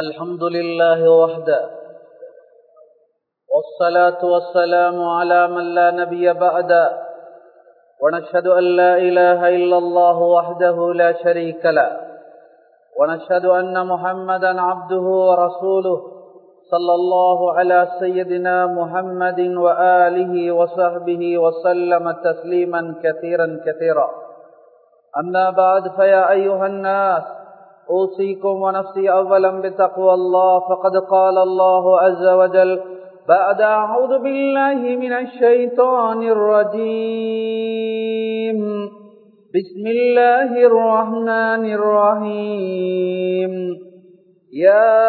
الحمد لله وحده. والصلاة والسلام على من لا نبي بعده ونشهد أن لا إله إلا الله وحده لا شريك له. ونشهد أن محمدا عبده ورسوله صلى الله على سيدنا محمد وآله وصحبه وسلم تسليما كثيرا كثيرا. أما بعد فيا أيها الناس أوصيكم ونفسي أولا بتقوى الله فقد قال الله عز وجل بعد أعوذ بالله من الشيطان الرجيم. بسم الله الرحمن الرحيم. يا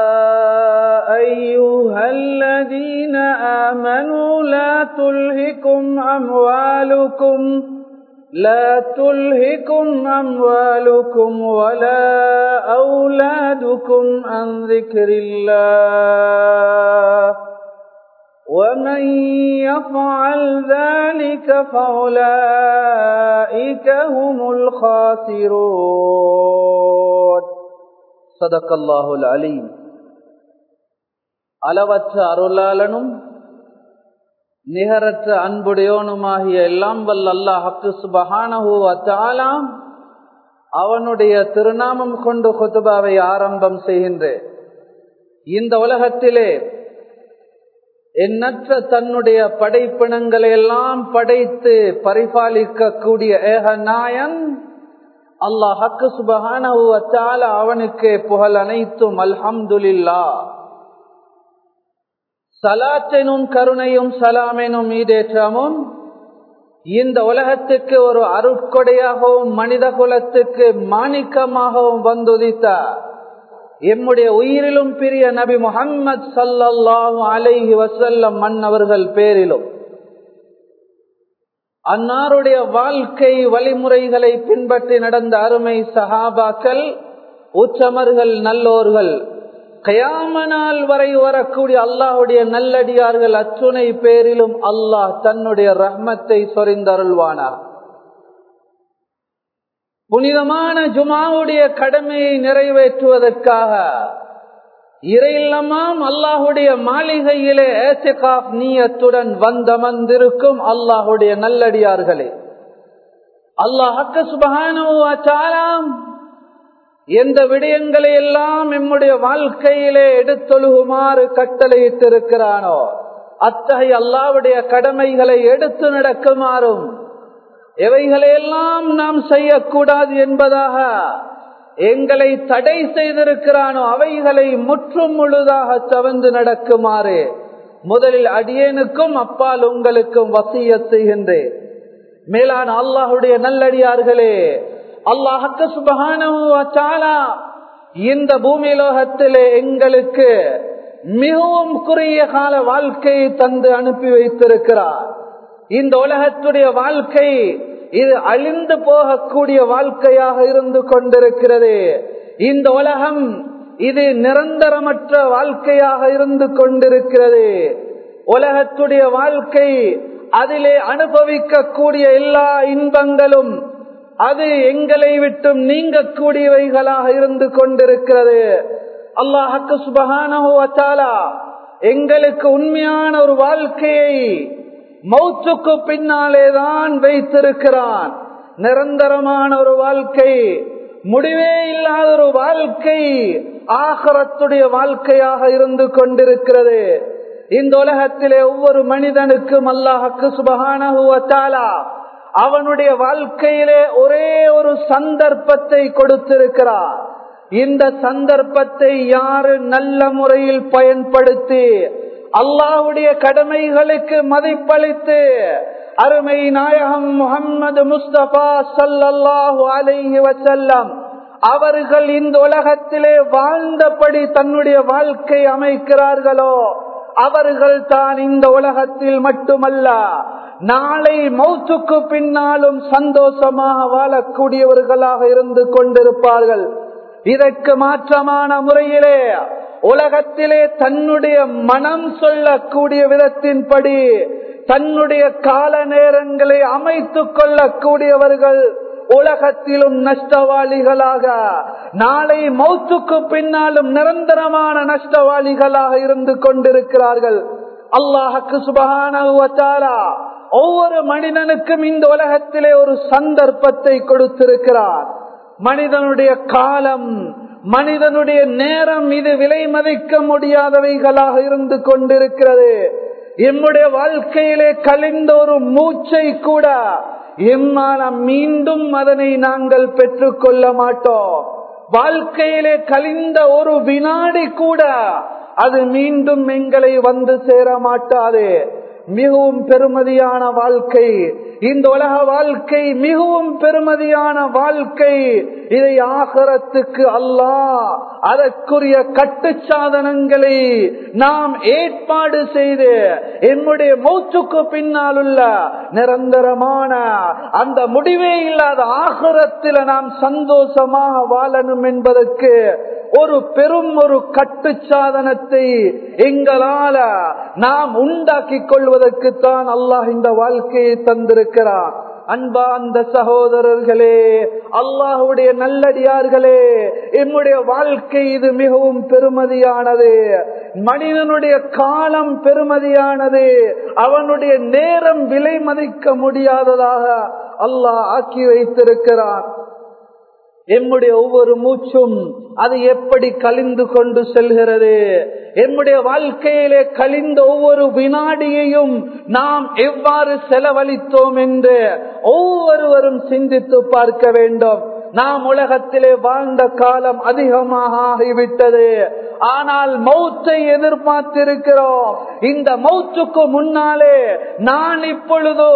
أيها الذين آمنوا لا تلهكم أموالكم لا تلهكم أموالكم ولا أولادكم عن ذكر الله ومن يفعل ذلك فأولئك هم الخاسرون صدق الله العليم அளவற்ற அருளாளனும் நிகரற்ற அன்புடையோனுமாகிய எல்லாம் வல்ல அல்லாஹு சுபஹானஹூ அத்தாலாம் அவனுடைய திருநாமம் கொண்டு குத்துபாவை ஆரம்பம் செய்கின்றேன். இந்த உலகத்திலே எண்ணற்ற தன்னுடைய படைப்பினங்களை எல்லாம் படைத்து பரிபாலிக்கக்கூடிய ஏக நாயன் அல்லாஹ் ஹக்கு சுபஹானஹு அத்தால அவனுக்கு புகழ் அனைத்தும் அல்ஹம்துலில்லா சலாத்தெனும் கருணையும் சலாமெனும் ஈடேற்றமும் இந்த உலகத்துக்கு ஒரு அருட்கொடையாகவும் மனித குலத்துக்கு மாணிக்கமாகவும் வந்துதித்தார் எம்முடைய உயிரிலும் பிரிய நபி முகம்மது சல்லாஹூ அலைஹி வசல்லம் மன்னவர்கள் பேரிலும். அன்னாருடைய வாழ்க்கை வழிமுறைகளை பின்பற்றி நடந்த அருமை சஹாபாக்கள் உச்சமர்கள் நல்லோர்கள் கயாமனால் வரை வரக்கூடிய அல்லாஹுடைய நல்லடியார்கள் அச்சுனை பேரிலும் அல்லாஹ் தன்னுடைய ரஹ்மத்தை சொரிந்தருள்வானார். புனிதமான ஜுமாவுடைய கடமையை நிறைவேற்றுவதற்காக இறையில்லமாம் அல்லாஹுடைய மாளிகையிலே ஏசிகாப் நீயத்துடன் வந்தமர்ந்திருக்கும் அல்லாஹுடைய நல்லடியார்களே. அல்லாஹக்க சுபகானம் எந்த விடயங்களை எல்லாம் நம்முடைய வாழ்க்கையிலே எடுத்தொழுகுமாறு கட்டளையிட்டிருக்கிறானோ அத்தகைய அல்லாவுடைய கடமைகளை எடுத்து நடக்குமாறும் எவைகளையெல்லாம் நாம் செய்யக்கூடாது என்பதாக எங்களை தடை செய்திருக்கிறானோ அவைகளை முற்றும் முழுதாக தவந்து நடக்குமாறு முதலில் அடியேனுக்கும் அப்பால் உங்களுக்கும் வசிய செய்கின்றேன் மேலான அல்லாஹுடைய நல்லடியார்களே அல்லாஹக்க சுபகானா இந்த பூமிலோகத்திலே எங்களுக்கு மிகவும் குறுகிய கால வாழ்க்கையை தந்து அனுப்பி வைத்திருக்கிறார். இந்த உலகத்துடைய வாழ்க்கை இது அழிந்து போகக்கூடிய வாழ்க்கையாக இருந்து கொண்டிருக்கிறது. இந்த உலகம் இது நிரந்தரமற்ற வாழ்க்கையாக இருந்து கொண்டிருக்கிறது. உலகத்துடைய வாழ்க்கை அதிலே அனுபவிக்கக்கூடிய எல்லா இன்பங்களும் அது எங்களை விட்டும் நீங்கக்கூடியவைகளாக இருந்து கொண்டிருக்கிறது. அல்லாஹக்கு சுபகானா எங்களுக்கு உண்மையான ஒரு வாழ்க்கையை மௌத்துக்கு பின்னாலே தான் வைத்திருக்கிறான். நிரந்தரமான ஒரு வாழ்க்கை முடிவே இல்லாத ஒரு வாழ்க்கை ஆகரத்துடைய வாழ்க்கையாக இருந்து கொண்டிருக்கிறது. இந்த உலகத்திலே ஒவ்வொரு மனிதனுக்கும் அல்லாஹக்கு சுபகானா அவனுடைய வாழ்க்கையிலே ஒரே ஒரு சந்தர்ப்பத்தை கொடுத்திருக்கிறார். இந்த சந்தர்ப்பத்தை யாரு நல்ல முறையில் பயன்படுத்தி அல்லாஹுடைய கடமைகளுக்கு மதிப்பளித்து அருமை நாயகம் முகம்மது முஸ்தபா சல்லாஹூ அலைஹி வசல்லம் அவர்கள் இந்த உலகத்திலே வாழ்ந்தபடி தன்னுடைய வாழ்க்கை அமைக்கிறார்களோ அவர்கள் தான் இந்த உலகத்தில் மட்டுமல்ல நாளை மௌத்துக்கு பின்னாலும் சந்தோஷமாக வாழக்கூடியவர்களாக இருந்து கொண்டிருப்பார்கள். இதற்கு மாற்றமான முறையிலே உலகத்திலே தன்னுடைய மனம் சொல்லக்கூடிய விதத்தின்படி தன்னுடைய கால நேரங்களை அமைத்துக் கொள்ளக்கூடியவர்கள் உலகத்திலும் நஷ்டவாளிகளாக நாளை மௌத்துக்கு பின்னாலும் நிரந்தரமான நஷ்டவாளிகளாக இருந்து கொண்டிருக்கிறார்கள். அல்லாஹுக்கு சுபகான ஒவ்வொரு மனிதனுக்கும் இந்த உலகத்திலே ஒரு சந்தர்ப்பத்தை கொடுத்திருக்கிறார். மனிதனுடைய காலம் மனிதனுடைய நேரம் இது விலை மதிக்க முடியாதவைகளாக இருந்து கொண்டிருக்கிறது. எம்முடைய வாழ்க்கையிலே கழிந்த ஒரு மூச்சை கூட எம்மால மீண்டும் அதனை நாங்கள் பெற்றுக்கொள்ள மாட்டோம். வாழ்க்கையிலே கழிந்த ஒரு வினாடி கூட அது மீண்டும் எங்களை வந்து சேர மாட்டாது. மிகவும் பெருமதியான வாழ்க்கை. இந்த உலக வாழ்க்கை மிகவும் பெருமதியான வாழ்க்கை. இதை ஆகரத்துக்கு அல்லாஹ் அதற்குரிய கட்டுச்சாதனங்களை நாம் ஏற்பாடு செய்து என்னுடைய மூச்சுக்கு பின்னால் உள்ள நிரந்தரமான அந்த முடிவே இல்லாத ஆகரத்தில் நாம் சந்தோஷமாக வாழணும் என்பதற்கு ஒரு பெரும் ஒரு கட்டுச்சாதனத்தை எங்களால நாம் உண்டாக்கி கொள்வதற்குத்தான் அல்லாஹ் இந்த வாழ்க்கையை தந்திருக்கிறான். அன்பா அந்த சகோதரர்களே அல்லாஹுடைய நல்லடியார்களே என்னுடைய வாழ்க்கை இது மிகவும் பெருமதியானது. மனிதனுடைய காலம் பெருமதியானது. அவனுடைய நேரம் விலை மதிக்க முடியாததாக அல்லாஹ் ஆக்கி வைத்திருக்கிறான். எம்முடைய ஒவ்வொரு மூச்சும் அது எப்படி கழிந்து கொண்டு செல்கிறது? என்னுடைய வாழ்க்கையிலே கழிந்த ஒவ்வொரு வினாடியையும் நாம் எவ்வாறு செலவழித்தோம் என்று ஒவ்வொருவரும் சிந்தித்து பார்க்க வேண்டும். நாம் உலகத்திலே வாழ்ந்த காலம் அதிகமாக ஆகிவிட்டது. ஆனால் மௌத்தை எதிர்பார்த்திருக்கிறோம். இந்த மௌத்துக்கு முன்னாலே நான் இப்பொழுதோ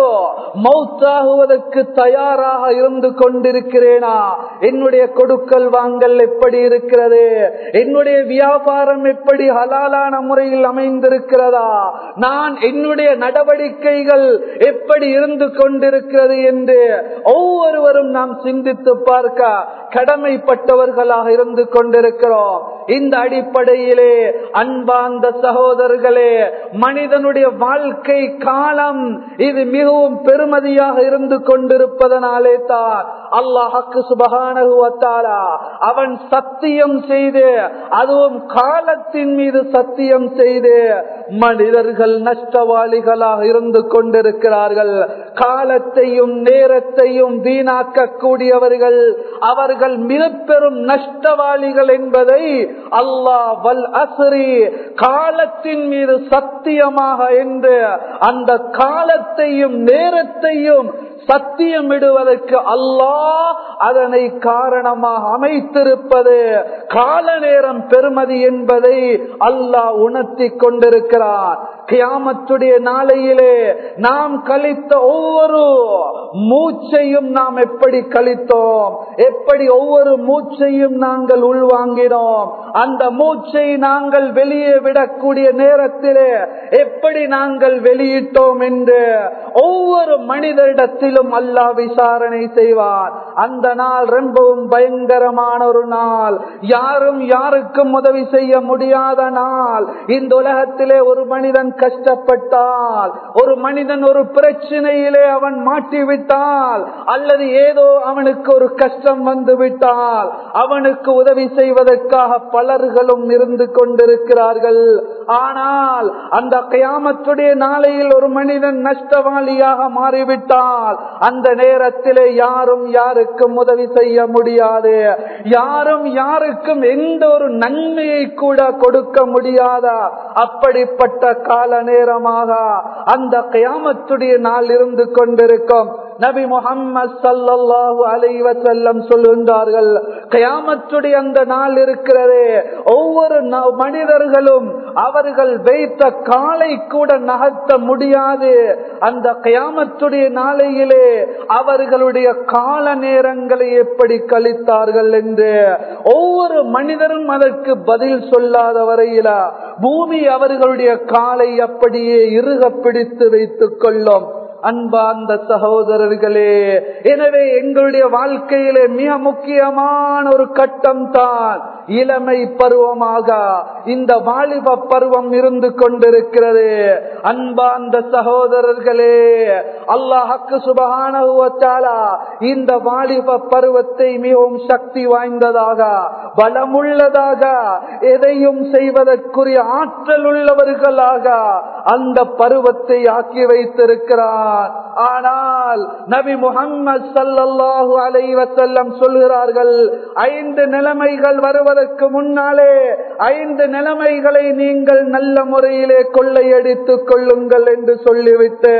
மௌத்தாகுவதற்கு தயாராக இருந்து கொண்டிருக்கிறேனா? என்னுடைய கொடுக்கல் வாங்கல் எப்படி இருக்கிறது? என்னுடைய வியாபாரம் எப்படி ஹலாலான முறையில் அமைந்திருக்கிறதா? நான் என்னுடைய நடவடிக்கைகள் எப்படி இருந்து கொண்டிருக்கிறது என்று ஒவ்வொருவரும் நாம் சிந்தித்து பார்க்க இருக்க கடமைப்பட்டவர்களாக இருந்து கொண்டிருக்கிறோம். இந்த அடிப்படையிலே அன்பார்ந்த சகோதரர்களே மனிதனுடைய வாழ்க்கை காலம் இது மிகவும் பெருமதியாக இருந்து கொண்டிருப்பதனாலே தான் அல்லாஹக்கு சுபகானகுவத்தாரா அவன் சத்தியம் செய்து அதுவும் காலத்தின் மீது சத்தியம் செய்து மனிதர்கள் நஷ்டவாளிகளாக இருந்து கொண்டிருக்கிறார்கள். காலத்தையும் நேரத்தையும் வீணாக்க கூடியவர்கள் அவர்கள் மிக பெரும் நஷ்டவாளிகள் என்பதை அல்லாஹ் வல் அசரி காலத்தின் மீது சத்தியமாக என்று அந்த காலத்தையும் நேரத்தையும் சத்தியமிடுவதற்கு அல்லாஹ் அதனை காரணமாக அமைத்திருப்பது. கால நேரம் பெருமதி என்பதை அல்லாஹ் உணர்த்தி கொண்டிருக்கிறார். கியாமத்துடைய நாளையிலே நாம் கழித்த ஒவ்வொரு மூச்சையும் நாம் எப்படி கழித்தோம்? எப்படி ஒவ்வொரு மூச்சையும் நாங்கள் உள்வாங்கினோம்? அந்த மூச்சை நாங்கள் வெளியே விடக்கூடிய நேரத்திலே எப்படி நாங்கள் வெளியிட்டோம் என்று ஒவ்வொரு மனிதரிடத்திலும் அல்லாஹ் விசாரணை செய்வார். அந்த நாள் ரொம்பவும் பயங்கரமான ஒரு நாள். யாரும் யாருக்கும் உதவி செய்ய முடியாத நாள். இந்த உலகத்திலே ஒரு மனிதன் கஷ்டப்பட்டால் ஒரு மனிதன் ஒரு பிரச்சனையிலே அவன் மாட்டிவிட்டால் அல்லது ஏதோ அவனுக்கு ஒரு கஷ்டம் வந்து விட்டால் அவனுக்கு உதவி செய்வதற்காக பலர்களும் இருந்து கொண்டிருக்கிறார்கள். ஆனால் அந்த கயாமத்துடைய நாளையில் ஒரு மனிதன் நஷ்டவாளியாக மாறிவிட்டால் அந்த நேரத்திலே யாரும் யாருக்கும் உதவி செய்ய முடியாது. யாரும் யாருக்கும் எந்த ஒரு நன்மையை கூட கொடுக்க முடியாத? அப்படிப்பட்ட கால நேரமாக அந்த கயாமத்துடைய நாள் இருந்து கொண்டிருக்கும். நபி முகம்மது சல்லாஹு அலைவ செல்லம் சொல்லுகின்றார்கள் கயாமத்துடைய அந்த நாள் இருக்கிறது. ஒவ்வொரு மனிதர்களும் அவர்கள் வைத்த காலை கூட நகர்த்த முடியாது. அந்த கயாமத்துடைய நாளையிலே அவர்களுடைய கால நேரங்களை எப்படி கழித்தார்கள் என்று ஒவ்வொரு மனிதரும் அதற்கு பதில் சொல்லாத வரையில பூமி அவர்களுடைய காலை அப்படியே இருக பிடித்து வைத்துக் கொள்ளும். அன்பார்ந்த சகோதரர்களே எனவே எங்களுடைய வாழ்க்கையிலே மிக முக்கியமான ஒரு கட்டம் தான் இளமை பருவமாக இந்த வாலிப பருவம் இருந்து கொண்டிருக்கிறது. அன்பார்ந்த சகோதரர்களே அல்லாஹக்கு சுபகான இந்த வாலிப பருவத்தை மிகவும் சக்தி வாய்ந்ததாக பலமுள்ளதாக எதையும் செய்வதற்குரிய ஆற்றல் உள்ளவர்களாக அந்த பருவத்தை ஆக்கி வைத்திருக்கிறார் ஆனால் நபி முகம்மது சல்லாஹூ அலைவசல்லம் சொல்கிறார்கள் ஐந்து நிலைமைகள் வருவதற்கு முன்னாலே ஐந்து நிலைமைகளை நீங்கள் நல்ல முறையிலே கொள்ளையடித்துக் கொள்ளுங்கள் என்று சொல்லிவிட்டு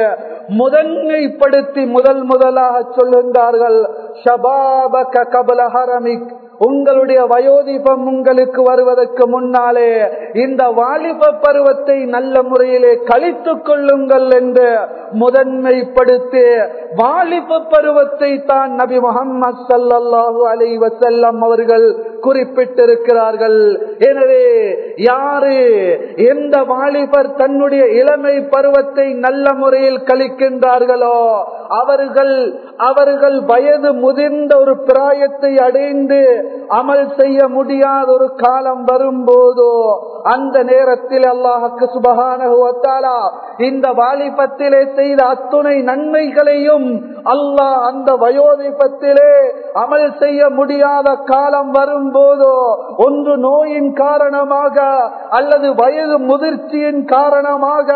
முதன்மைப்படுத்தி முதல் முதலாக சொல்லுகிறார்கள் ஷபாபக கபல ஹரமிக் உங்களுடைய வயோதிபம் உங்களுக்கு வருவதற்கு முன்னாலே இந்த வாலிப பருவத்தை நல்ல முறையிலே கழித்துக் கொள்ளுங்கள் என்று முதன்மைப்படுத்தி வாலிப பருவத்தை தான் நபி முகம்மது சல்லாஹூ அலை வசல்லம் அவர்கள் குறிப்பிட்டிருக்கிறார்கள். எனவே யாரு எந்த வாலிபர் தன்னுடைய இளமை பருவத்தை நல்ல முறையில் கழிக்கின்றார்களோ அவர்கள் அவர்கள் வயது முதிர்ந்த ஒரு பிராயத்தை அடைந்து அமல் செய்ய முடியாத ஒரு காலம் வரும்போதோ அந்த நேரத்தில் அல்லாஹுக்கு சுபகானகுவத்தாலா இந்த வாலிபத்திலே செய்த அத்துணை நன்மைகளையும் அல்லாஹ் அந்த வயோதிபத்திலே அமல் செய்ய முடியாத காலம் வரும்போதோ ஒன்று நோயின் காரணமாக அல்லது வயது முதிர்ச்சியின் காரணமாக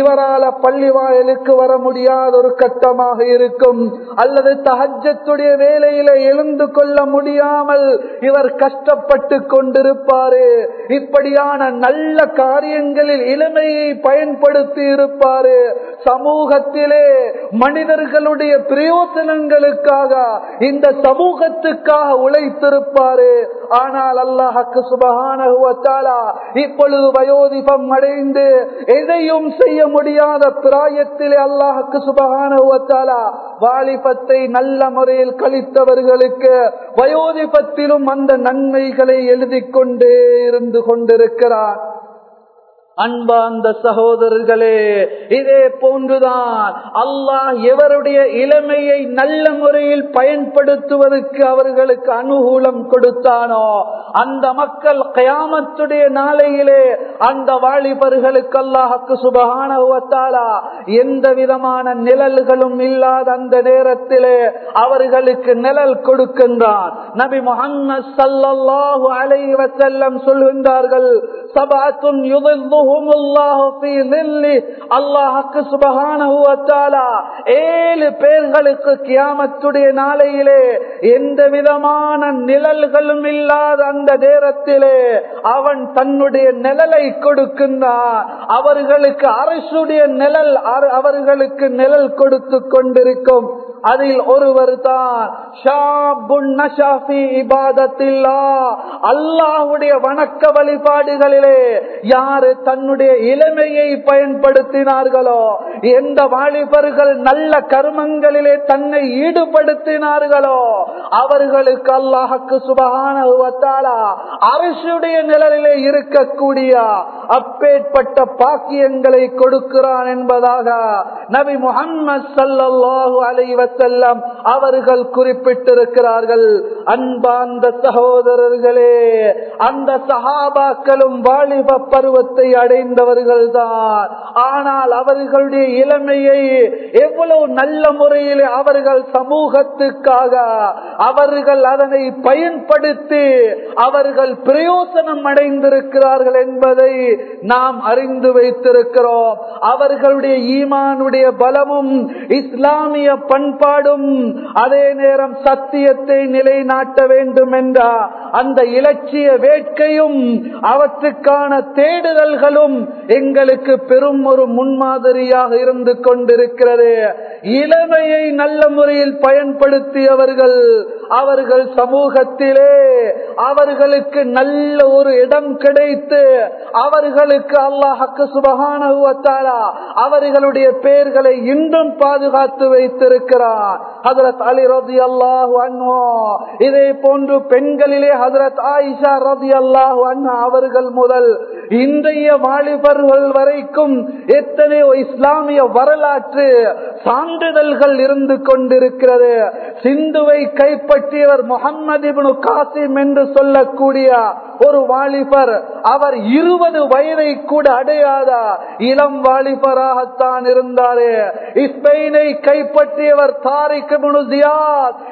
இவரால பள்ளி வாயலுக்கு வர முடியாத ஒரு கட்டமாக இருக்கும். அல்லது தஹஜத்துடைய வேலையில எழுந்து கொள்ள முடியாமல் இவர் கஷ்டப்பட்டு கொண்டிருப்பாரு. இப்படியான நல்ல காரியங்களில் இளமையை பயன்படுத்தி இருப்பாரு. சமூகத்திலே மனிதர்களுடைய பிரயோசனங்களுக்காக இந்த சமூகத்துக்காக உழைத்திருப்பாரு. ஆனால் அல்லாஹக்கு சுபகான இப்பொழுது வயோதிபம் அடைந்து எதையும் செய்ய முடியாத பிராயத்திலே அல்லாஹக்கு சுபகான வாலிபத்தை நல்ல முறையில் கழித்தவர்களுக்கு வயோதிபத்திலும் அந்த நன்மைகளை எழுதி கொண்டே இருந்து கொண்டிருக்கிறார். அன்பார்ந்த சகோதரர்களே இதே போன்றுதான் அல்லாஹ் எவருடைய இளமையை நல்ல முறையில் பயன்படுத்துவதற்கு அவர்களுக்கு அனுகூலம் கொடுத்தானோ அந்த மக்கள் கயாமத்துடைய நாளையிலே அந்த வாலிபர்களுக்கு அல்லாஹுக்கு சுபகான எந்த விதமான நிழல்களும் இல்லாத அந்த நேரத்திலே அவர்களுக்கு நிழல் கொடுக்கின்றான். நபி முகமது சல்லாஹூ அலை சபாத்தும் சொல்கின்றார்கள் சபாத்துன் யுதல்து ஏழு பேர்களுக்கு கியாமத்துடைய நாளையிலே எந்த விதமான நிழல்களும் இல்லாத அந்த நேரத்திலே அவன் தன்னுடைய நிழலை கொடுக்கின்றான் அவர்களுக்கு அரசுடைய நிழல் அவர்களுக்கு நிழல் கொடுத்து கொண்டிருக்கும் அதில் ஒருவர் தான் அல்லாஹுடைய வணக்க வழிபாடுகளிலே யாரு தன்னுடைய இளமையை பயன்படுத்தினார்களோ எந்த வாலிபர்கள் நல்ல கர்மங்களிலே தன்னை ஈடுபடுத்தினார்களோ அவர்களுக்கு அல்லாஹுக்கு சுபகான அரசுடைய நிழலிலே இருக்கக்கூடிய அப்பேற்பட்ட பாக்கியங்களை கொடுக்கிறான் என்பதாக நபி முகம்மது சல்லாஹூ செல்லம் அவர்கள் குறிப்பிட்டிருக்கிறார்கள். அன்பாந்த சகோதரர்களே அந்த சகாபாக்களும் வாலிப பருவத்தை அடைந்தவர்கள் தான் ஆனால் அவர்களுடைய இளமையை எவ்வளவு நல்ல முறையில் அவர்கள் சமூகத்துக்காக அவர்கள் அதனை பயன்படுத்தி அவர்கள் பிரயோசனம் அடைந்திருக்கிறார்கள் என்பதை நாம் அறிந்து வைத்திருக்கிறோம். அவர்களுடைய ஈமானுடைய பலமும் இஸ்லாமிய பண்பு பண்பாடும் அதே நேரம் சத்தியத்தை நிலைநாட்ட வேண்டும் என்றா அந்த இலட்சிய வேட்கையும் அவற்றுக்கான தேடுதல்களும் எங்களுக்கு பெரும் ஒரு முன்மாதிரியாக இருந்து கொண்டிருக்கிறது. இளமையை நல்ல முறையில் பயன்படுத்தியவர்கள் அவர்கள் சமூகத்திலே அவர்களுக்கு நல்ல ஒரு இடம் கிடைத்து அவர்களுக்கு அல்லாஹக்கு சுபகான அவர்களுடைய பெயர்களை இன்றும் பாதுகாத்து வைத்திருக்கிறார். ஹதரத் அலி ரதி அல்லாஹு அன்வோ இதே போன்று பெண்களிலே ஹதரத் ஆயிஷா ரதி அல்லாஹு அண்ணா அவர்கள் முதல் இன்றைய வாலிபர்கள் வரைக்கும் எத்தனையோ இஸ்லாமிய வரலாற்று சான்றிதழ்கள் இருந்து கொண்டிருக்கிறது. சிந்துவை கைப்பற்றியவர் முகம்மது காசிம் என்று சொல்லக்கூடிய ஒரு வாலிபர் அவர் இருபது வயதை கூட அடையாத இளம் வாலிபராகத்தான் இருந்தாரே. ஸ்பெயினை கைப்பற்றியவர்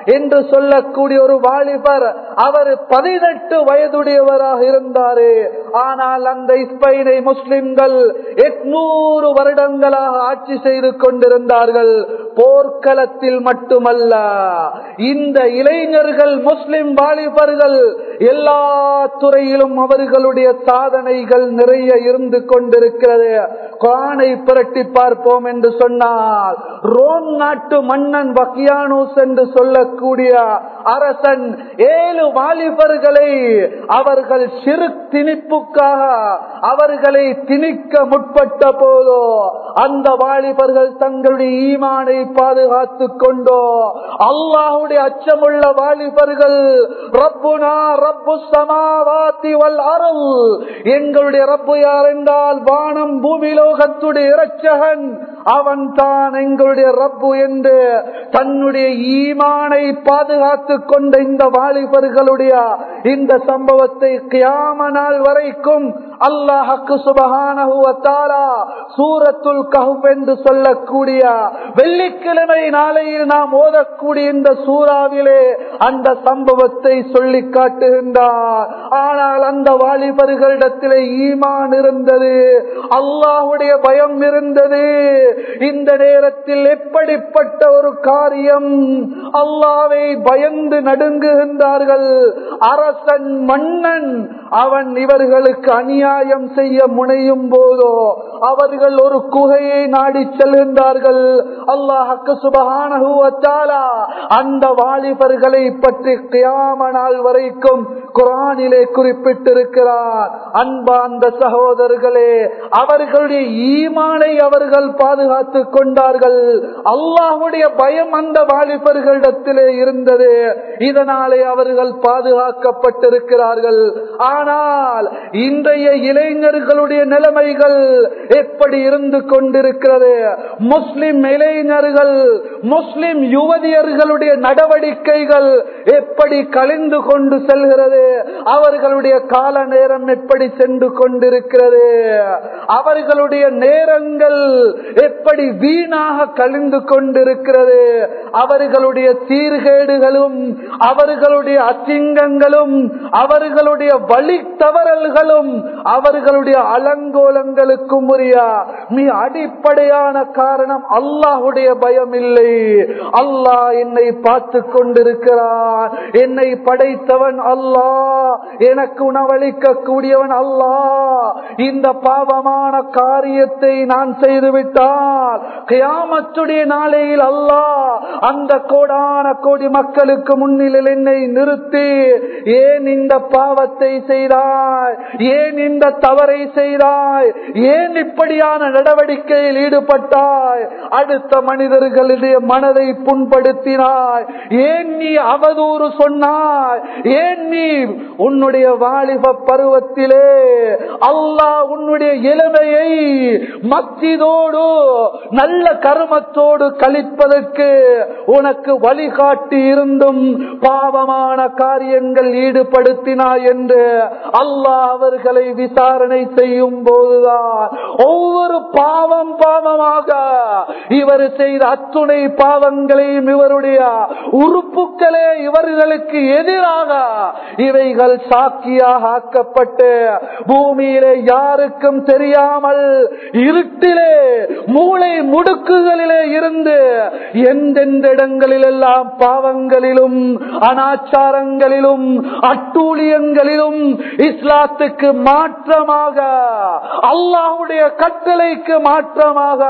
என்று சொல்லக்கூடிய ஒரு வாலிபர் அவர் பதினெட்டு வயதுடையவராக இருந்தாரே. ஆனால் அந்த இஸ்பெயினை முஸ்லிம்கள் எட்நூறு வருடங்களாக ஆட்சி செய்து கொண்டிருந்தார்கள். போர்க்களத்தில் மட்டுமல்ல இந்த இளைஞர்கள் முஸ்லிம் வாலிபர்கள் எல்லா துறையிலும் அவர்களுடைய சாதனைகள் நிறைய இருந்து கொண்டிருக்கிறது. குரானை புரட்டி பார்ப்போம் என்று சொன்னால் ரோம் நாட்டு மன்னன் வக்கியானூஸ் என்று சொல்லக்கூடிய அரசன் ஏழு வாலிபர்களை அவர்கள் சிறு திணிப்புக்காக அவர்களை திணிக்க முற்பட்ட போதோ அந்த வாலிபர்கள் தங்களுடைய ஈமானை பாதுகாத்து கொண்டோ அல்லாஹுடைய அச்சமுள்ள வாலிபர்கள் ரப்புனா ரப்பு சமாவாத்தி வல் அருள் எங்களுடைய ரப்பு யார் என்றால் வானம் பூமி பரலோகத்துடைய இரட்சகன். அவன் தான் எங்களுடைய ரப்பு என்று தன்னுடைய ஈமானை பாதுகாத்துக் கொண்ட இந்த வாலிபர்களுடைய இந்த சம்பவத்தை கியாம நாள் வரைக்கும் அல்லாஹக்கு சுபகான சூரத்துல் கஹுப் என்று சொல்லக்கூடிய வெள்ளிக்கிழமை நாளையில் நாம் ஓதக்கூடிய இந்த சூறாவிலே அந்த சம்பவத்தை சொல்லி காட்டுகின்றார். ஆனால் அந்த வாலிபர்களிடத்திலே ஈமான் இருந்தது அல்லாஹுடைய பயம் இருந்தது. இந்த நேரத்தில் எப்படிப்பட்ட ஒரு காரியம்? அல்லாவை பயந்து நடுங்குகின்றார்கள். அரசன் மன்னன் அவன் இவர்களுக்கு அணிய அநியாயம் செய்ய முனையும் போதோ அவர்கள் ஒரு குகையை நாடி செல்கின்றார்கள். அல்லாஹக்கு சுபகான அந்த வாலிபர்களை பற்றி கியாம நாள் வரைக்கும் குரானிலே குறிப்பிட்டிருக்கிறார். அன்பா சகோதரர்களே அவர்களுடைய ஈமானை அவர்கள் பாதுகாத்துக் கொண்டார்கள். அல்லாஹுடைய பயம் அந்த வாலிபர்களிடத்திலே இருந்தது. இதனாலே அவர்கள் பாதுகாக்கப்பட்டிருக்கிறார்கள். ஆனால் இன்றைய இளைஞர்களுடைய நிலைமைகள் எப்படி இருந்து கொண்டிருக்கிறது? முஸ்லிம் இளைஞர்கள் முஸ்லிம் யுவதியர்களுடைய நடவடிக்கைகள் எப்படி கழிந்து கொண்டு செல்கிறது? அவர்களுடைய கால நேரம் எப்படி சென்று கொண்டிருக்கிறது? அவர்களுடைய நேரங்கள் எப்படி வீணாக கழிந்து கொண்டிருக்கிறது? அவர்களுடைய சீர்கேடுகளும் அவர்களுடைய அசிங்கங்களும் அவர்களுடைய வழி தவறல்களும் அவர்களுடைய அலங்கோலங்களுக்கும் உரிய அடிப்படையான காரணம் அல்லாஹுடைய பயம் இல்லை அல்லாஹ் என்னை பார்த்து கொண்டிருக்கிறான் என்னை படைத்தவன் அல்லாஹ். எனக்கு உணவளிக்க கூடியவன் அல்லாஹ். இந்த பாவமான காரியத்தை நான் செய்துவிட்டால் கியாமத்துடைய நாளையில் அல்லாஹ் அந்த கோடான கோடி மக்களுக்கு முன்னிலில் என்னை நிறுத்தி ஏன் இந்த பாவத்தை செய்தாய்? ஏன் இந்த தவறை செய்தாய். ஏன் இப்படியான நடவடிக்கையில் ஈடுபட்டாய்? அடுத்த மனிதர்களுடைய மனதை புண்படுத்தினாய். ஏன் நீ அவதூறு சொன்னாய்? ஏன் நீ உன்னுடைய வாலிப பருவத்திலே அல்லாஹ் உன்னுடைய இளமையை மத்தியதோடு நல்ல கருமத்தோடு கழிப்பதற்கு உனக்கு வழிகாட்டி இருந்தும் பாவமான காரியங்கள் ஈடுபடுத்தினாய் என்று அல்லாஹ் அவர்களை விசாரணை செய்யும் போதுதான். ஒவ்வொரு பாவம் பாவமாக இவர் செய்த அத்துணை பாவங்களையும் இவருடைய உறுப்புகளே இவர்களுக்கு எதிராக இவைகள் சாக்கியாக ஆக்கப்பட்டு பூமியிலே யாருக்கும் தெரியாமல் இருட்டிலே மூளை முடுக்குகளிலே இருந்து எந்தெந்த இடங்களிலெல்லாம் பாவங்களிலும் அனாச்சாரங்களிலும் அட்டூழியங்களிலும் இஸ்லாத்துக்கு மாற்ற மாற்றமாக அல்லாஹுடைய கட்டளைக்கு மாற்றமாக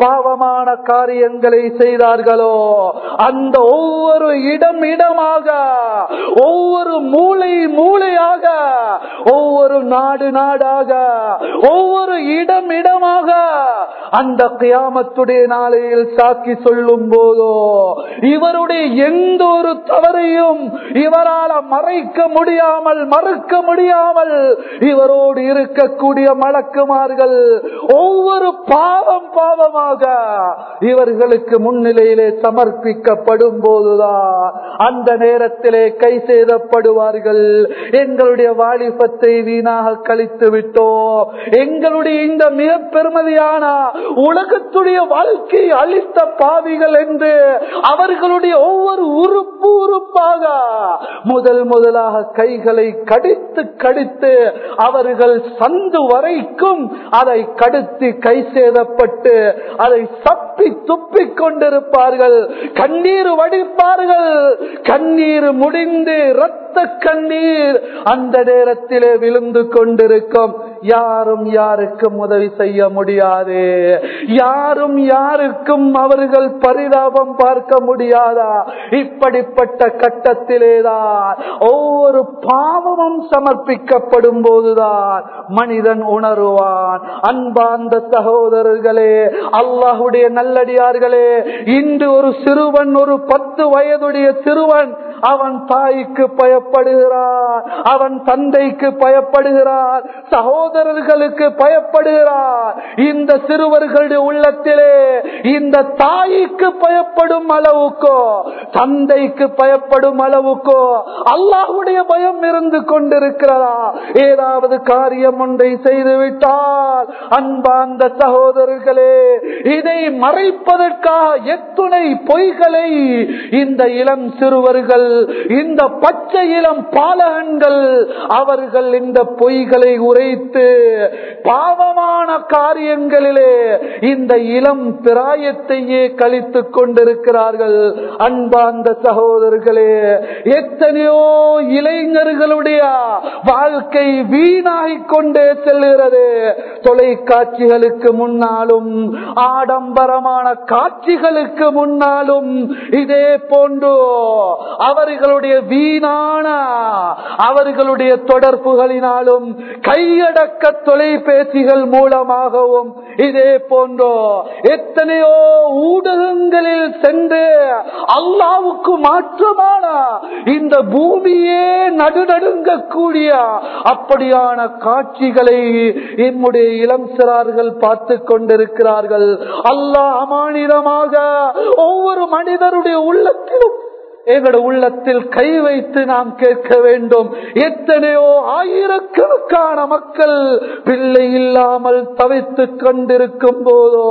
பாவமான காரியங்களை செய்தார்களோ அந்த ஒவ்வொரு இடம் இடமாக ஒவ்வொரு மூளை மூளையாக ஒவ்வொரு நாடு நாடாக ஒவ்வொரு இடம் இடமாக அந்த கியாமத்துடைய நாளையில் சாக்கி சொல்லும் போதோ இவருடைய எந்த ஒரு தவறையும் இவரால் மறைக்க முடியாமல் மறுக்க முடியாமல் இவரோடு இருக்கக்கூடிய மலக்குமார்கள் ஒவ்வொரு பாவம் பாவமாக இவர்களுக்கு முன்னிலையிலே சமர்ப்பிக்கப்படும் போதுதான் அந்த நேரத்திலே கை செய்தப்படுவார்கள் எங்களுடைய வாலிபத்தை வீணாக கழித்து விட்டோம் எங்களுடைய இந்த மிக பெருமதியான உலகத்துடைய வாழ்க்கை அளித்த பாவிகள் என்று அவர்களுடைய ஒவ்வொரு உறுப்பு உறுப்பாக முதல் முதலாக கைகளை கடித்து கடித்து அவர் அவர்கள் சந்து வரைக்கும் அதை கடுத்து கை சேதப்பட்டு அதை சப்பி துப்பிக் கொண்டிருப்பார்கள். கண்ணீர் வடிப்பார்கள். கண்ணீர் முடிந்து ரத்த கண்ணீர் அந்த நேரத்திலே விழுந்து கொண்டிருக்கும். யாரும் யாருக்கும் உதவி செய்ய முடியாது. யாரும் யாருக்கும் அவர்கள் பரிதாபம் பார்க்க முடியாதா? இப்படிப்பட்ட கட்டத்திலேதான் ஒவ்வொரு பாவமும் சமர்ப்பிக்கப்படும் போதுதான் மனிதன் உணருவான். அன்பார்ந்த சகோதரர்களே அல்லாஹுடைய நல்லடியார்களே இன்று ஒரு சிறுவன் ஒரு பத்து வயதுடைய சிறுவன் அவன் தாய்க்கு பயப்படுகிறான் அவன் தந்தைக்கு பயப்படுகிறான் சகோதரர்களுக்கு பயப்படுகிறான் இந்த சிறுவர்களுடைய உள்ளத்திலே இந்த தாய்க்கு பயப்படும் அளவுக்கோ தந்தைக்கு பயப்படும் அளவுக்கோ அல்லாஹுடைய பயம் இருந்து கொண்டிருக்கிறதா? ஏதாவது காரியம் ஒன்றை செய்துவிட்டால் அன்பாந்த சகோதரர்களே இதை மறைப்பதற்காக எத்துணை பொய்களை இந்த இளம் சிறுவர்கள் இந்த பச்சை இளம் பாலகன்கள் அவர்கள் இந்த பொய்களை உரைத்து பாவமான காரியங்களிலே இந்த இளம் பிராயத்தையே கழித்துக் கொண்டிருக்கிறார்கள். அன்பார்ந்த சகோதரர்களே எத்தனையோ இளைஞர்களுடைய வாழ்க்கை வீணாகிக் கொண்டே செல்கிறது. தொலைக்காட்சிகளுக்கு முன்னாலும் ஆடம்பரமான காட்சிகளுக்கு முன்னாலும் இதே போன்று அவர்களுடைய வீணான அவர்களுடைய தொடர்புகளினாலும் கையடக்க தொலைபேசிகள் மூலமாகவும் இதே போன்றோ எத்தனையோ ஊடகங்களில் சென்று அல்லாவுக்கு மாற்றமான இந்த பூமியே நடுநடுங்கக்கூடிய அப்படியான காட்சிகளை என்னுடைய இளம் சிறார்கள் பார்த்து கொண்டிருக்கிறார்கள். அல்லாஹ் அமானிதமாக ஒவ்வொரு மனிதருடைய உள்ளத்திலும் எங்களுடைய உள்ளத்தில் கை வைத்து நாம் கேட்க வேண்டும். எத்தனையோ ஆயிரக்கணக்கான மக்கள் பிள்ளை இல்லாமல் தவித்துக் கொண்டிருக்கும் போதோ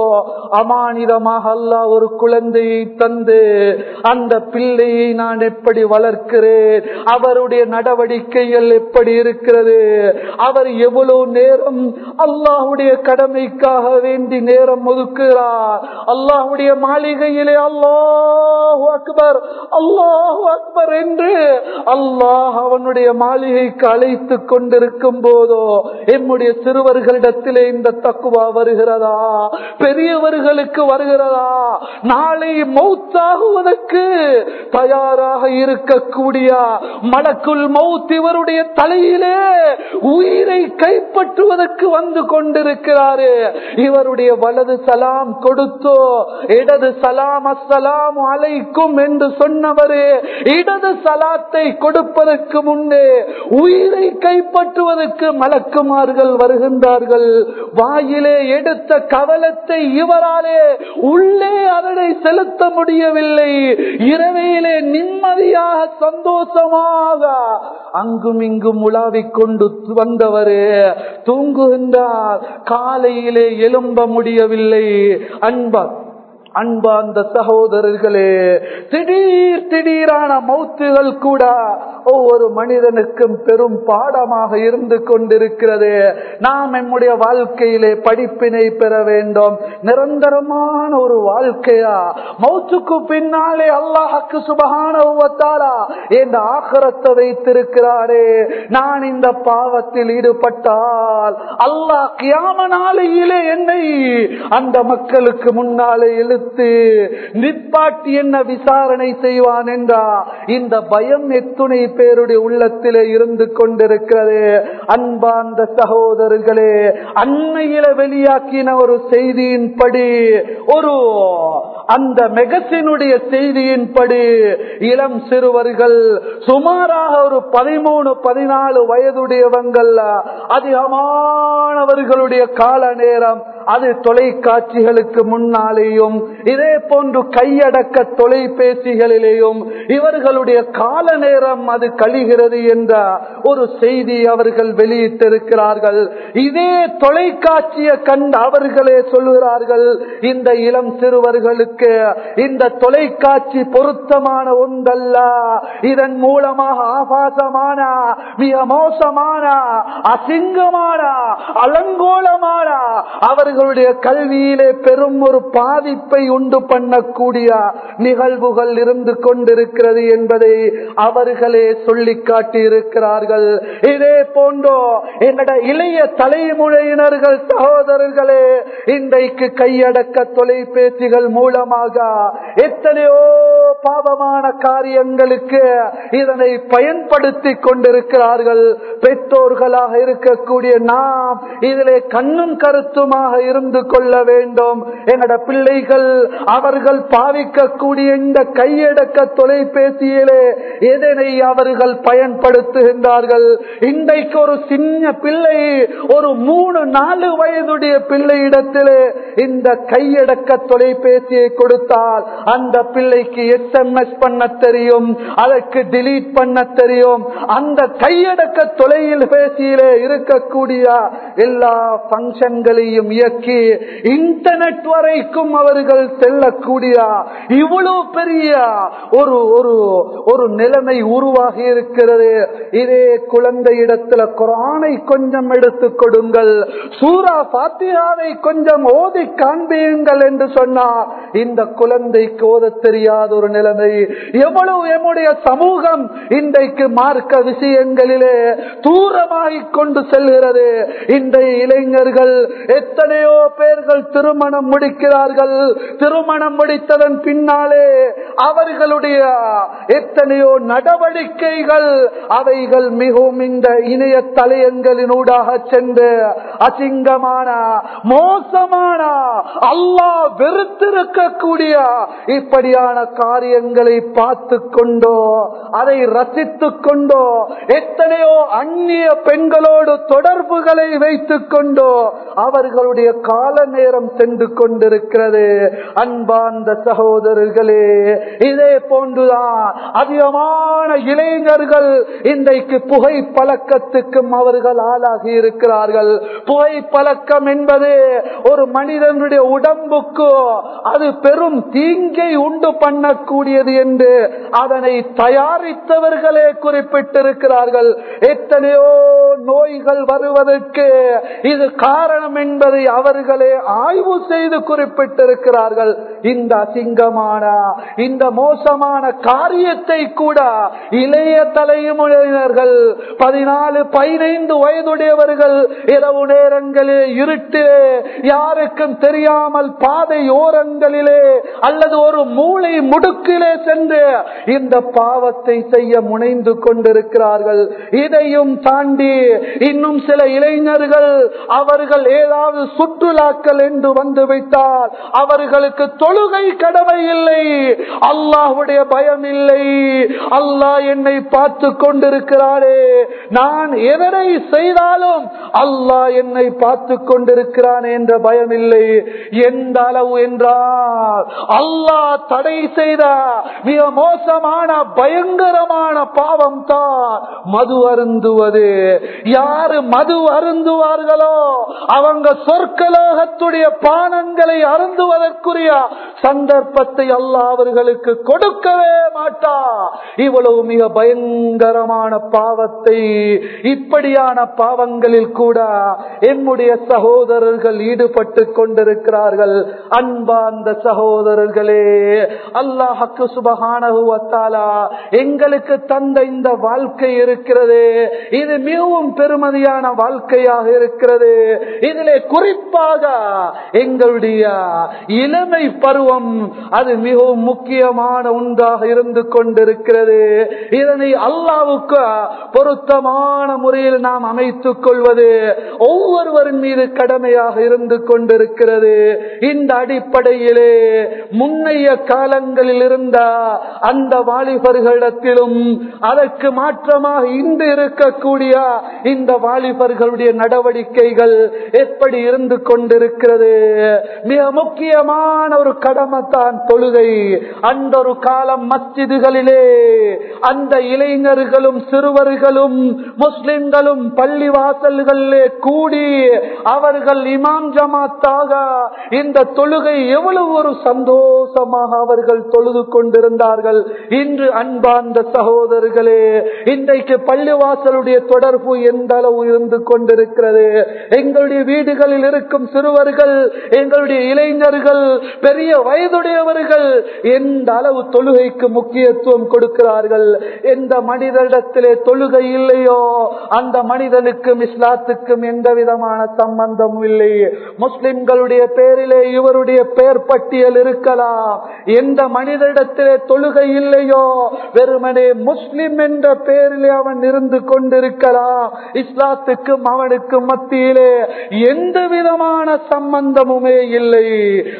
அமானிதமாக அல்ல ஒரு குழந்தையை தந்து அந்த பிள்ளையை நான் எப்படி வளர்க்கிறேன்? அவருடைய நடவடிக்கைகள் எப்படி இருக்கிறது? அவர் எவ்வளவு நேரம் அல்லாஹுடைய கடமைக்காக வேண்டி நேரம் ஒதுக்குகிறார்? அல்லாஹுடைய மாளிகையிலே அல்லாஹு அக்பர் அல்லாஹ் அல்லாஹு அக்பர் என்று அல்லாஹ் அவனுடைய மாளிகைக்கு அழைத்துக் கொண்டிருக்கும் போதோ என்னுடைய சிறுவர்களிடத்திலே இந்த தக்குவா வருகிறதா? பெரியவர்களுக்கு வருகிறதா? நாளை மௌத்தாகுவதற்கு தயாராக இருக்கக்கூடிய மலக்குள் மௌத் இவருடைய தலையிலே உயிரை கைப்பற்றுவதற்கு வந்து கொண்டிருக்கிறாரு. இவருடைய வலது சலாம் கொடுத்தோ இடது சலாம் அஸ்ஸலாம் அலைக்கும் என்று சொன்னவரே இடது சலாத்தை கொடுப்பதற்கு முன்பு உயிரை கைப்பற்றுவதற்கு மலக்குமார்கள் வருகின்றார்கள். வாயிலே எடுத்த கவலத்தை இவராலே உள்ளே அதனை செலுத்த முடியவில்லை. இரவையிலே நிம்மதியாக சந்தோஷமாக அங்கும் இங்கும் உலாவிக் கொண்டு வந்தவரே தூங்குகின்றார். காலையிலே எழும்ப முடியவில்லை. அன்பர் அன்பார்ந்த சகோதரர்களே திடீர் திடீரான மௌத்துகள் கூட ஒவ்வொரு மனிதனுக்கும் பெரும் பாடமாக இருந்து கொண்டிருக்கிறது. நாம் நம்முடைய வாழ்க்கையிலே படிப்பினை பெற வேண்டும். நிரந்தரமான ஒரு வாழ்க்கையா? மௌத்துக்கு பின்னாலே அல்லாஹுக்கு சுபகான என்ற ஆகரத்தை வைத்திருக்கிறாரே. நான் இந்த பாவத்தில் ஈடுபட்டால் அல்லாஹ் கியாம நாளையிலே என்னை அந்த மக்களுக்கு முன்னாலே இழுத்து கொடுத்து நிப்பாட்டி என்ன விசாரணை செய்வான் என்றா இந்த பயம் எத்துணை பேருடைய உள்ளத்திலே இருந்து கொண்டிருக்கிறது. அன்பார்ந்த சகோதரர்களே அண்மையில வெளியாக்கின ஒரு செய்தியின்படி ஒரு அந்த மெகசினுடைய செய்தியின்படி இளம் சிறுவர்கள் சுமாராக ஒரு பதிமூணு பதினாலு வயதுடையவங்கள் அதிகமானவர்களுடைய கால நேரம் அது தொலைக்காட்சிகளுக்கு முன்னாலேயும் இதே போன்று கையடக்க தொலைபேசிகளிலேயும் இவர்களுடைய கால நேரம் அது கழிகிறது என்ற ஒரு செய்தி அவர்கள் வெளியிட்டிருக்கிறார்கள். இதே தொலைக்காட்சியை கண்டு அவர்களே சொல்லுகிறார்கள் இந்த இளம் சிறுவர்களுக்கு இந்த தொலைக்காட்சி பொருத்தமான ஒன்றல்ல இதன் மூலமாக ஆபாசமான மிக மோசமான அசிங்கமான அலங்கோலமான அவர்களுடைய கல்வியிலே பெரும் ஒரு பாதிப்பை உண்டு பண்ணக்கூடிய நிகழ்வுகள் இருந்து கொண்டிருக்கிறது என்பதை அவர்களே சொல்லி காட்டி இருக்கிறார்கள் இதே போன்றோ என்னோட இளைய தலைமுறையினர்கள் சகோதரர்களே இன்றைக்கு கையடக்க தொலைபேசிகள் மூலமாக எத்தனையோ பாவமான காரியங்களுக்கு இதனை பயன்படுத்தி கொண்டிருக்கிறார்கள். பெற்றோர்களாக இருக்கக்கூடிய நாம் இதிலே கண்ணும் கருத்துமாக இருந்து கொள்ள வேண்டும். எங்கட பிள்ளைகள் அவர்கள் பாவிக்கக்கூடிய இந்த கையடக்க தொலைபேசியிலே எதனை அவர்கள் பயன்படுத்துகின்றார்கள்? இன்றைக்கு ஒரு சின்ன பிள்ளை ஒரு மூணு நாலு வயதுடைய பிள்ளை இடத்திலே இந்த கையடக்க தொலைபேசியை கொடுத்தால் அந்த பிள்ளைக்கு எஸ்எம்எஸ் பண்ண தெரியும் அதற்கு டிலீட் பண்ண தெரியும். அந்த கையடக்க தொலையில் பேசியிலே இருக்கக்கூடிய எல்லா பங்கன்களையும் இயக்கி இன்டர்நெட் வரைக்கும் அவர்கள் செல்லக்கூடிய இவ்வளவு பெரிய ஒரு ஒரு ஒரு நிலைமை உருவாகி இருக்கிறது. இதே குழந்தை இடத்துல குரானை கொஞ்சம் எடுத்துக் கொடுங்கள். சூரா பாத்தியாவை கொஞ்சம் ஓதி காண்பியுங்கள் என்று சொன்னார் இந்த குழந்தைக்கு ஓத தெரியாத ஒரு நிலைமை. எவ்வளவு எம்முடைய சமூகம் இன்றைக்கு மார்க்க விஷயங்களிலே தூரமாகிக் கொண்டு செல்கிறது. இன்றைய இளைஞர்கள் எத்தனையோ பேர்கள் திருமணம் முடிக்கிறார்கள். திருமணம் முடித்ததன் பின்னாலே அவர்களுடைய எத்தனையோ நடவடிக்கைகள் அவைகள் மிகவும் இந்த இணைய தலையங்களினூடாக சென்று அசிங்கமான மோசமான அல்லா வெறுத்திருக்கக்கூடிய இப்படியான காரியம் காரியங்களை பார்த்து கொண்டோ அதை ரசித்துக் கொண்டோ எத்தனையோ அந்நிய பெண்களோடு தொடர்புகளை வைத்துக் கொண்டோ அவர்களுடைய கால நேரம் சென்று கொண்டிருக்கிறது. அன்பார்ந்த சகோதரர்களே இதே போன்றுதான் அதிகமான இளைஞர்கள் இன்றைக்கு புகை பழக்கத்துக்கும் அவர்கள் ஆளாகி இருக்கிறார்கள். புகை பழக்கம் என்பது ஒரு மனிதனுடைய உடம்புக்கு அது பெரும் தீங்கை உண்டு கூடியது என்று அதனை தயாரித்தவர்களே குறிப்பிட்டிருக்கிறார்கள். எத்தனையோ நோய்கள் வருவதற்கு இது காரணம் என்பதை அவர்களே ஆய்வு செய்து குறிப்பிட்டிருக்கிறார்கள். இந்த அசிங்கமான இந்த மோசமான காரியத்தை கூட இளைய தலைமுறையினர்கள் பதினாலு பதினைந்து வயதுடையவர்கள் இரவு நேரங்களில் இருட்டு யாருக்கும் தெரியாமல் பாதை ஓரங்களிலே அல்லது ஒரு மூளை முடுக்கிலே சென்று இந்த பாவத்தை செய்ய முனைந்து கொண்டிருக்கிறார்கள். இதையும் தாண்டி இன்னும் சில இளைஞர்கள் அவர்கள் ஏதாவது சுற்றுலாக்கள் என்று வந்து விட்டால் அவர்களுக்கு தொழுகை கடமை இல்லை. அல்லாஹுடைய பயம் இல்லை. அல்லாஹ் என்னை பார்த்து கொண்டிருக்கிறாரே. நான் எதனை செய்தாலும் அல்லாஹ் என்னை பார்த்து கொண்டிருக்கிறான் என்ற பயம் இல்லை. எந்த அளவு என்றால் அல்லாஹ் தடை செய்த மிக மோசமான பயங்கரமான பாவம் தான் மது அருந்துவது. யாரு மது அருந்துவார்களோ அவங்க சொற்கலோகத்துடைய பானங்களை அருந்துவதற்குரிய சந்தர்ப்பத்தை அல்ல அவர்களுக்கு கொடுக்கவே மாட்டா. இவ்வளவு மிக பயங்கரமான பாவத்தை இப்படியான பாவங்களில் கூட என்னுடைய சகோதரர்கள் ஈடுபட்டு கொண்டிருக்கிறார்கள். அன்பார்ந்த சகோதரர்களே அல்லாஹ அல்லாஹுக்கு சுபகானகுவத்தாலா எங்களுக்கு தந்த இந்த வாழ்க்கை இருக்கிறது. இது மிகவும் பெருமதியான வாழ்க்கையாக இருக்கிறது. இதிலே குறிப்பாக எங்களுடைய இளமை பருவம் அது மிகவும் முக்கியமான ஒன்றாக இருந்து கொண்டிருக்கிறது. இதனை அல்லாவுக்கு பொருத்தமான முறையில் நாம் அமைத்துக் கொள்வது ஒவ்வொருவரின் மீது கடமையாக இருந்து கொண்டிருக்கிறது. இந்த அடிப்படையிலே முன்னைய காலங்களில் இருந்த அந்த வாலிபர்களிடத்திலும் அதற்கு மாற்றமாக இன்று இருக்கக்கூடிய இந்த வாலிபர்களுடைய நடவடிக்கைகள் எப்படி இருந்து கொண்டிருக்கிறது? மிக முக்கியமான ஒரு கடமை தொழுகை. அந்த ஒரு காலம் மஸ்ஜிதுகளிலே அந்த இளைஞர்களும் சிறுவர்களும் முஸ்லிம்களும் பள்ளி வாசல்களிலே கூடி அவர்கள் இமாம் ஜமாத்தாக இந்த தொழுகை எவ்வளவு ஒரு சந்தோஷமாக அவர்கள் தொழுது கொண்டிருந்தார்கள். இன்று அன்பார்ந்த சகோதரர்களே இன்றைக்கு பள்ளிவாசலுடைய தொடர்பு எந்த அளவு இருந்து கொண்டிருக்கிறது? எங்களுடைய வீடுகளில் இருக்கும் சிறுவர்கள் எங்களுடைய இளைஞர்கள் பெரிய வயதுடையவர்கள் எந்த அளவு தொழுகைக்கு முக்கியத்துவம் கொடுக்கிறார்கள்? எந்த மனிதனிடத்திலே தொழுகை இல்லையோ? அந்த மனிதனுக்கும் இஸ்லாத்துக்கும் எந்த விதமான சம்பந்தமும் இல்லை. முஸ்லிம்களுடைய பேரிலே இவருடைய பெயர் பட்டியல் இருக்கலாம். எந்த மனிதனிடத்திலே தொழுகை இல்லையோ? வெறுமனே முஸ்லிம் என்ற பெயரிலே அவன் இருந்து கொண்டிருக்கலாம். இஸ்லாத்துக்கும் அவனுக்கும் மத்தியிலே எந்த விதமான சம்பந்தமுமே இல்லை.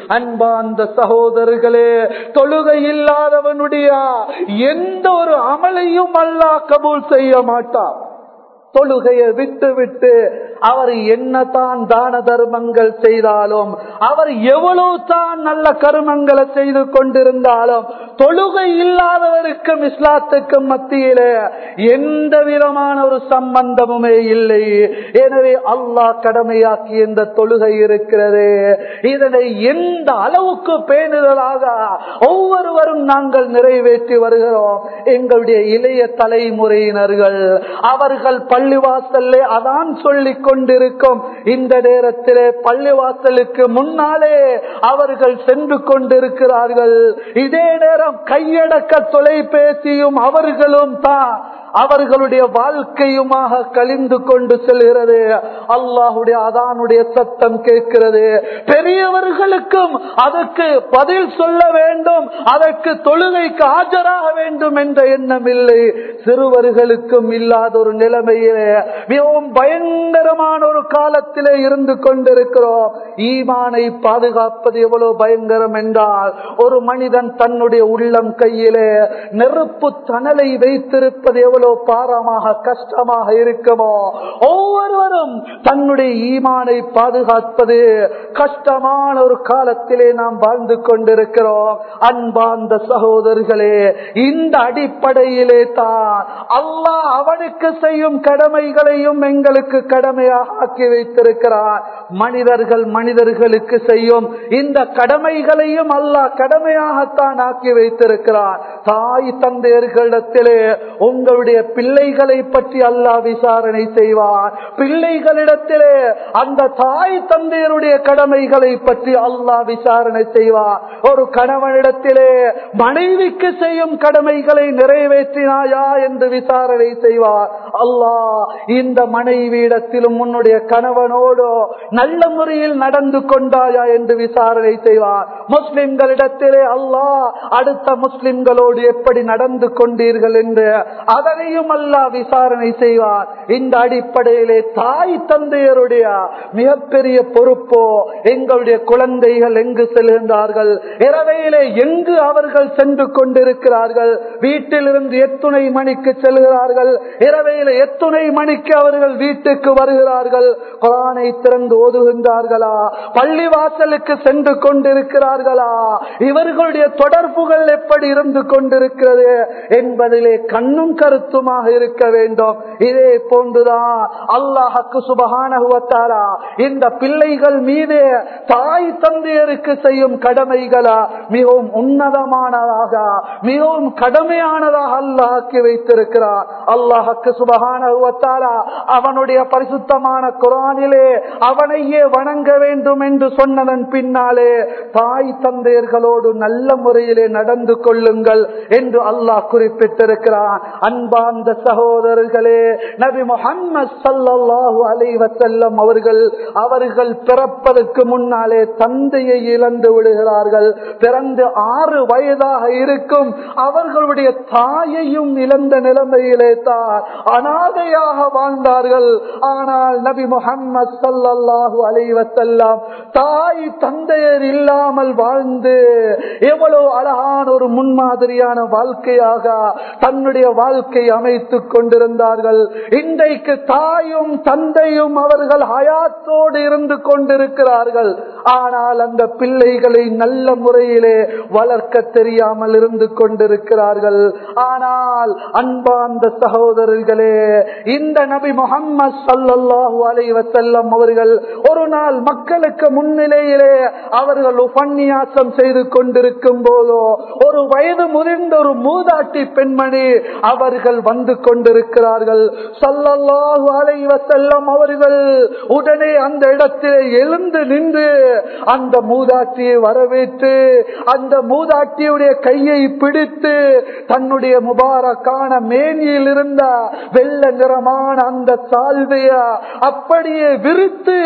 அன்பாந்த சகோதரர்களே தொழுகை இல்லாதவனுடைய எந்த ஒரு அமலையும் அல்லாஹ் கபூல் செய்ய மாட்டான். தொழுகையை விட்டு விட்டு அவர் என்னதான் தான தர்மங்கள் செய்தாலும் அவர் எவ்வளவு தான் நல்ல கருமங்களை செய்து கொண்டிருந்தாலும் தொழுகை இல்லாதவருக்கும் இஸ்லாத்துக்கும் மத்தியில எந்த விதமான ஒரு சம்பந்தமுமே இல்லை. எனவே அல்லாஹ் கடமையாக்கி இந்த தொழுகை இருக்கிறது. இதனை எந்த அளவுக்கு பேணுதலாக ஒவ்வொருவரும் நாங்கள் நிறைவேற்றி வருகிறோம். எங்களுடைய இளைய தலைமுறையினர்கள் அவர்கள் பள்ளிவாசல்லே அதான் சொல்லிக் கொண்டிருக்கும். இந்த நேரத்திலே பள்ளிவாசலுக்கு முன்னாலே அவர்கள் சென்று கொண்டிருக்கிறார்கள். இதே நேரம் கையடக்க தொலைபேசியும் அவர்களும் தான். அவர்களுடைய வாழ்க்கையுமாக கழிந்து கொண்டு செல்கிறது. அல்லாஹுடைய அதானுடைய சத்தம் கேட்கிறது. பெரியவர்களுக்கும் அதற்கு பதில் சொல்ல வேண்டும். அதற்கு தொழுகைக்கு ஆஜராக வேண்டும் என்ற எண்ணம் இல்லை. சிறுவர்களுக்கும் இல்லாத ஒரு நிலைமையிலே மிகவும் பயங்கரமான ஒரு காலத்திலே இருந்து கொண்டிருக்கிறோம். ஈமானை பாதுகாப்பது எவ்வளவு பயங்கரம் என்றால் ஒரு மனிதன் தன்னுடைய உள்ளம் கையிலே நெருப்பு தணலை வைத்திருப்பது எவ்வளவு பாரமாக கஷ்டமாக இருக்குமோ ஒவ்வொருவரும் தன்னுடைய ஈமானை பாதுகாப்பது கஷ்டமான ஒரு காலத்திலே நாம் வாழ்ந்து கொண்டிருக்கிறோம். அன்பார்ந்த சகோதரர்களே இந்த அடிப்படையிலே தான் அல்லாஹ் அவனுக்கு செய்யும் கடமைகளையும் எங்களுக்கு கடமையாக ஆக்கி வைத்திருக்கிறார். மனிதர்கள் மனிதர்களுக்கு செய்யும் இந்த கடமைகளையும் அல்லாஹ் கடமையாகத்தான் ஆக்கி வைத்திருக்கிறார். தாய் தந்தையர்களிடத்திலே உங்களுடைய தன்னுடைய பிள்ளைகளை பற்றி அல்லாஹ் விசாரணை செய்வான். பிள்ளைகளிடத்திலே அந்த தாய் தந்தையருடைய கடமைகளை பற்றி அல்லாஹ் விசாரணை செய்வான். ஒரு கணவனிடத்திலே மனைவிக்கு செய்யும் கடமைகளை நிறைவேற்றினாயா என்று விசாரணை செய்வார் அல்லாஹ் இந்த மனைவியிடத்திலும் உன்னுடைய கணவனோடு நல்ல முறையில் நடந்து கொண்டாயா என்று விசாரணை செய்வார் முஸ்லிம்களிடத்திலே அல்லாஹ் அடுத்த முஸ்லிம்களோடு எப்படி நடந்து கொண்டீர்கள் என்று அதன் அதனையும் அல்லாஹ் விசாரணை செய்வார் இந்த அடிப்படையிலே தாய் தந்தையருடைய மிகப்பெரிய பொறுப்போ எங்களுடைய குழந்தைகள் எங்கு செல்கின்றார்கள் இரவையிலே எங்கு அவர்கள் சென்று கொண்டிருக்கிறார்கள் வீட்டிலிருந்து எத்துணை மணிக்கு செல்கிறார்கள் இரவையில எத்துணை மணிக்கு அவர்கள் வீட்டுக்கு வருகிறார்கள் குரானை திறந்து ஓதுகின்றார்களா பள்ளி வாசலுக்கு சென்று கொண்டிருக்கிறார்களா இவர்களுடைய தொடர்புகள் எப்படி இருந்து கொண்டிருக்கிறது என்பதிலே கண்ணும் கருத்து கருத்துமாக இருக்க வேண்டும். இதே போன்றுதான் அல்லாஹக்கு சுபகானகுவத்தாரா இந்த பிள்ளைகள் மீது தாய் தந்தையருக்கு செய்யும் கடமைகளா மிகவும் உன்னதமானதாக மிகவும் கடமையானதாக அல்லாஹாக்கி வைத்திருக்கிறார். அல்லாஹக்கு சுபகானகுவத்தாரா அவனுடைய பரிசுத்தமான குரானிலே அவனையே வணங்க வேண்டும் என்று சொன்னதன் பின்னாலே தாய் தந்தையர்களோடு நல்ல முறையிலே நடந்து கொள்ளுங்கள் என்று அல்லாஹ் குறிப்பிட்டிருக்கிறான். அன்பா அன்பார்ந்த சகோதரர்களே நபி முகம்மது சல்லல்லாஹு அலைஹி அவர்கள் அவர்கள் பிறப்பதற்கு முன்னாலே தந்தையை இழந்து விடுகிறார்கள். பிறந்து ஆறு வயதாக இருக்கும். அவர்களுடைய தாயையும் இழந்த நிலைமையிலே தான் அனாதையாக வாழ்ந்தார்கள். ஆனால் நபி முகம்மது சல்லல்லாஹு அலைஹி தாய் தந்தையர் இல்லாமல் வாழ்ந்து எவ்வளவு அழகான ஒரு முன்மாதிரியான வாழ்க்கையாக தன்னுடைய வாழ்க்கையை அமைத்துக் கொண்டிருந்தார்கள். இன்றைக்கு தாயும் தந்தையும் அவர்கள் ஹயாத்தோடு இருந்து கொண்டிருக்கிறார்கள். ஆனால் அந்த பிள்ளைகளை நல்ல முறையிலே வளர்க்க தெரியாமல் இருந்து கொண்டிருக்கிறார்கள். ஆனால் அன்பார்ந்த சகோதரர்களே இந்த நபி முகம்மது சல்லாஹூ அலைஹி அவர்கள் ஒரு நாள் மக்களுக்கு முன்னிலையிலே அவர்கள் உபன்யாசம் செய்து கொண்டிருக்கும் போதோ ஒரு வயது முதிர்ந்த ஒரு மூதாட்டி பெண்மணி அவர்கள் அவர்கள் வந்து கொண்டிருக்கிறார்கள். சல்லல்லாஹு அலைஹி வஸல்லம் அவர்கள் உடனே அந்த இடத்திலே எழுந்து நின்று அந்த மூதாட்டியை வரவேற்று அந்த மூதாட்டியுடைய கையை பிடித்து தன்னுடைய முபாரக்கான மேனியில் இருந்த வெள்ள நிறமான அந்த சால்வைய அப்படியே விரித்து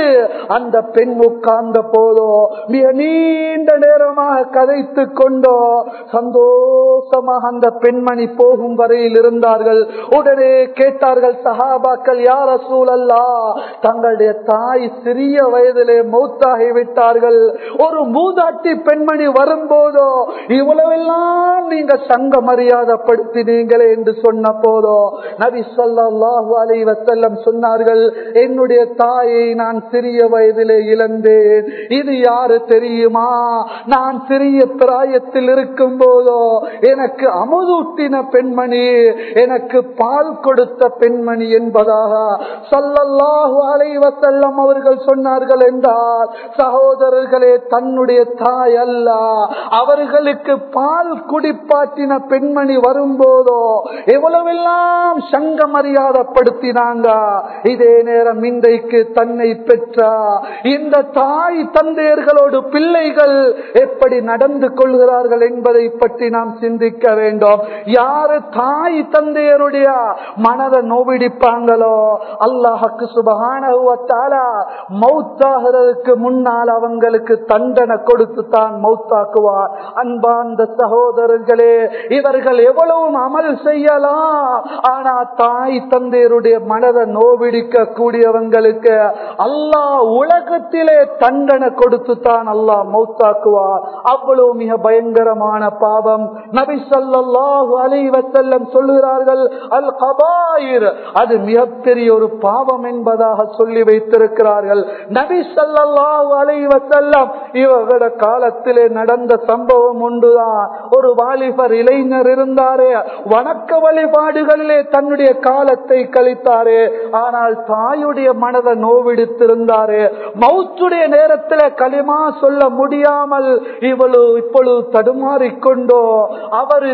அந்த பெண் உட்கார்ந்த போதோ மிக நீண்ட நேரமாக கதைத்து கொண்டோ சந்தோஷமாக அந்த பெண்மணி போகும் வரையில் இருந்தார் இருந்தார்கள் உடனே கேட்டார்கள் சஹாபாக்கள் யார சூழல்லா தங்களுடைய தாய் சிறிய வயதிலே மௌத்தாகி விட்டார்கள் ஒரு மூதாட்டி பெண்மணி வரும்போதோ இவ்வளவெல்லாம் நீங்க சங்க மரியாதைப்படுத்தினீங்களே என்று சொன்ன போதோ நபி சொல்லாஹு அலை வசல்லம் சொன்னார்கள் என்னுடைய தாயை நான் சிறிய வயதிலே இழந்தேன். இது யாரு தெரியுமா? நான் சிறிய பிராயத்தில் இருக்கும் போதோ எனக்கு அமுதூட்டின பெண்மணி என எனக்கு பால் கொடுத்த பெண்மணி என்பதாக சல்லல்லாஹு அலைவசல்லம் அவர்கள் சொன்னார்கள் என்றால் சகோதரர்களே தன்னுடைய தாய் அல்ல. அவர்களுக்கு பால் குடிப்பாட்டின பெண்மணி வரும்போதோ எவ்வளவெல்லாம் சங்க மரியாதைப்படுத்தினாங்க இதே நேரம் இன்றைக்கு தன்னை பெற்ற இந்த தாய் தந்தையர்களோடு பிள்ளைகள் எப்படி நடந்து கொள்கிறார்கள் என்பதை பற்றி நாம் சிந்திக்க வேண்டும். யாரு தாய் தந்தை தந்தையருடைய மனதை நோவிடிப்பாங்களோ? அல்லாஹக்கு சுபகான மௌத்தாகிறதுக்கு முன்னால் அவங்களுக்கு தண்டனை கொடுத்து தான் மௌத்தாக்குவார். அன்பார்ந்த சகோதரர்களே இவர்கள் எவ்வளவும் அமல் செய்யலாம். ஆனா தாய் தந்தையருடைய மனதை நோவிடிக்க கூடியவங்களுக்கு அல்லாஹ் உலகத்திலே தண்டனை கொடுத்து தான் அல்லாஹ் மௌத்தாக்குவார். அவ்வளவு மிக பயங்கரமான பாவம். நபி ஸல்லல்லாஹு அலைஹி சொல்லுகிறார் சொல்லுகிறார்கள் அல் கபாயிர் அது மிகப்பெரிய ஒரு பாவம் என்பதாக சொல்லி வைத்திருக்கிறார்கள். நபி ஸல்லல்லாஹு அலைஹி வஸல்லம் இவர்களோட காலத்திலே நடந்த சம்பவம் ஒன்றுதான் ஒரு வாலிபர் இளைஞர் இருந்தாரே வணக்க வழிபாடுகளிலே தன்னுடைய காலத்தை கழித்தாரே ஆனால் தாயுடைய மனதை நோவிடுத்திருந்தாரே. மௌத்துடைய நேரத்தில் களிமா சொல்ல முடியாமல் இவளு இப்பொழுது தடுமாறிக்கொண்டோ அவர்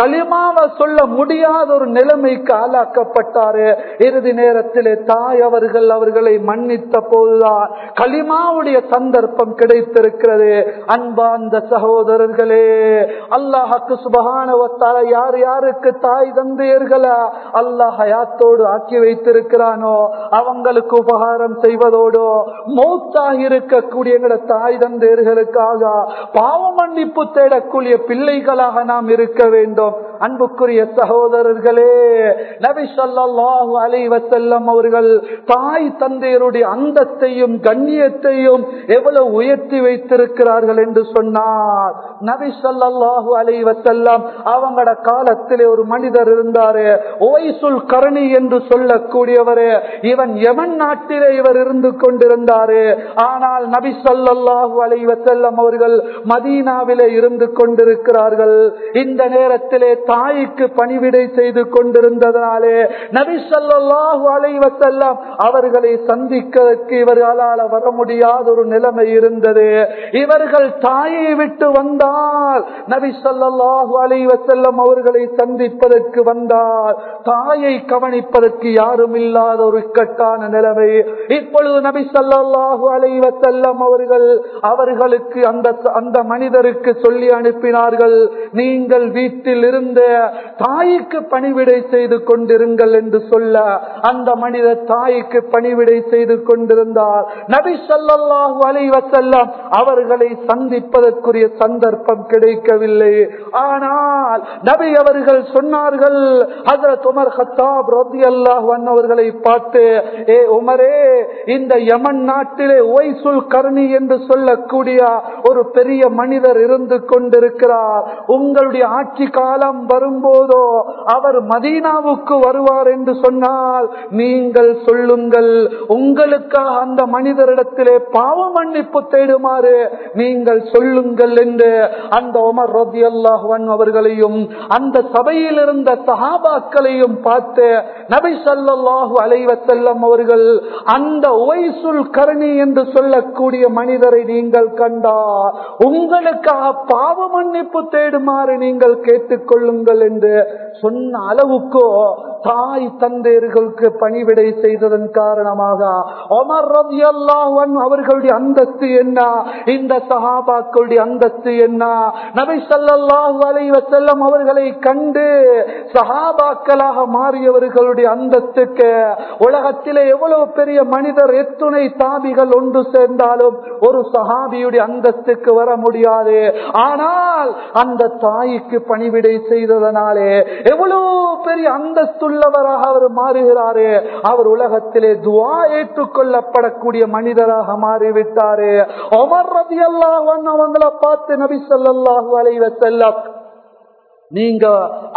களிமாவை சொல்ல முடியாத ஒரு நிலைமைக்கு ஆளாக்கப்பட்டாரு. இறுதி நேரத்திலே தாய் அவர்கள் அவர்களை மன்னித்த போதுதான் களிமாவுடைய சந்தர்ப்பம் கிடைத்திருக்கிறது. அன்பார்ந்த சகோதரர்களே அல்லாஹுக்கு சுபகான யார் யாருக்கு தாய் தந்தையர்களா அல்லாஹ் ஹயாத்தோடு ஆக்கி வைத்திருக்கிறானோ அவங்களுக்கு உபகாரம் செய்வதோடு மௌத்தாக இருக்கக்கூடிய எங்களோட தாய் தந்தையர்களுக்காக பாவ மன்னிப்பு தேடக்கூடிய பிள்ளைகளாக நாம் இருக்க வேண்டும். அன்புக்குரிய சகோதரர்கள் நபி சொல்லாஹு அலை வசல்லம் அவர்கள் தாய் தந்தையருடைய அந்தத்தையும் கண்ணியத்தையும் எவ்வளவு உயர்த்தி வைத்திருக்கிறார்கள் என்று சொன்னார். நபி சொல்லாஹு அலை வசல்லம் அவங்களோட காலத்திலே ஒரு மனிதர் இருந்தாரு ஓய்சுல் கரணி என்று சொல்லக்கூடியவரே இவன் எவன் நாட்டிலே இவர் இருந்து கொண்டிருந்தாரு. ஆனால் நபி சொல்லாஹு அலை வசல்லம் அவர்கள் மதீனாவிலே இருந்து கொண்டிருக்கிறார்கள். இந்த நேரத்திலே தாய்க்கு பணிவிடை செய்து செய்து கொண்டிருந்ததனாலே நபி ஸல்லல்லாஹு அலைஹி அவர்களை சந்திக்கிறதுக்கு இவர்களால் வர முடியாத ஒரு நிலைமை இருந்தது. இவர்கள் தாயை விட்டு வந்தால் நபி ஸல்லல்லாஹு அலைஹி அவர்களை சந்திப்பதற்கு வந்தால் தாயை கவனிப்பதற்கு யாரும் இல்லாத ஒரு இக்கட்டான நிலைமை. இப்பொழுது நபி ஸல்லல்லாஹு அலைஹி அவர்கள் அவர்களுக்கு அந்த அந்த மனிதருக்கு சொல்லி அனுப்பினார்கள் நீங்கள் வீட்டில் இருந்த தாய்க்கு பணிவிடை செய்து கொண்டிருங்கள் என்று சொல்ல அந்த மனித தாய்க்கு பணிவிடை செய்து கொண்டிருந்தார். நபி சொல்லாஹு அலைஹி அவர்களை சந்திப்பதற்குரிய சந்தர்ப்பம் கிடைக்கவில்லை. ஆனால் நபி அவர்கள் சொன்னார்கள் அவர்களை பார்த்து ஏ உமரே இந்த யமன் நாட்டிலே ஒய்சுல் கருணி என்று சொல்லக்கூடிய ஒரு பெரிய மனிதர் இருந்து கொண்டிருக்கிறார். உங்களுடைய ஆட்சி காலம் வரும்போதோ அவர் மதீனாவுக்கு வருவார் என்று சொன்னால் நீங்கள் சொல்லுங்கள் உங்களுக்காக அந்த மனிதரிடத்திலே பாவ மன்னிப்பு தேடுமாறு நீங்கள் சொல்லுங்கள் என்று அந்த உமர் ரபி அல்லாஹன் அவர்களையும் அந்த சபையில் இருந்த சஹாபாக்களையும் பார்த்து நபி ஸல்லல்லாஹு அலைஹி செல்லம் அவர்கள் அந்த ஒய்சுல் கரணி என்று சொல்லக்கூடிய மனிதரை நீங்கள் கண்டால் உங்களுக்காக பாவ மன்னிப்பு தேடுமாறு நீங்கள் கேட்டுக்கொள்ளுங்கள் என்று சொன்ன அளவுக்கோ தாய் தந்தையர்களுக்கு பணிவிடை செய்ததன் காரணமாக ஒமர் ரவி அவர்களுடைய அந்தஸ்து என்ன? இந்த சஹாபாக்களுடைய அந்தஸ்து என்ன? நபி சல்லாஹு அலைவ செல்லம் அவர்களை கண்டு சஹாபாக்களாக மாறியவர்களுடைய அந்தஸ்துக்கு உலகத்திலே எவ்வளவு பெரிய மனிதர் எத்துணை தாபிகள் ஒன்று சேர்ந்தாலும் ஒரு சஹாபியுடைய அந்தஸ்துக்கு வர முடியாது. ஆனால் அந்த தாய்க்கு பணிவிடை செய்ததனாலே எவ்வளவு பெரிய அந்தஸ்துள்ளவராக அவர் மாறுகிறாரே. அவர் உலகத்திலே துவா ஏற்றுக்கொள்ளப்படக்கூடிய மனிதராக மாறிவிட்டாரு. அமர் ரதி அவங்கள பார்த்து நபி சொல்லாஹு அலைவ செல்லம் நீங்க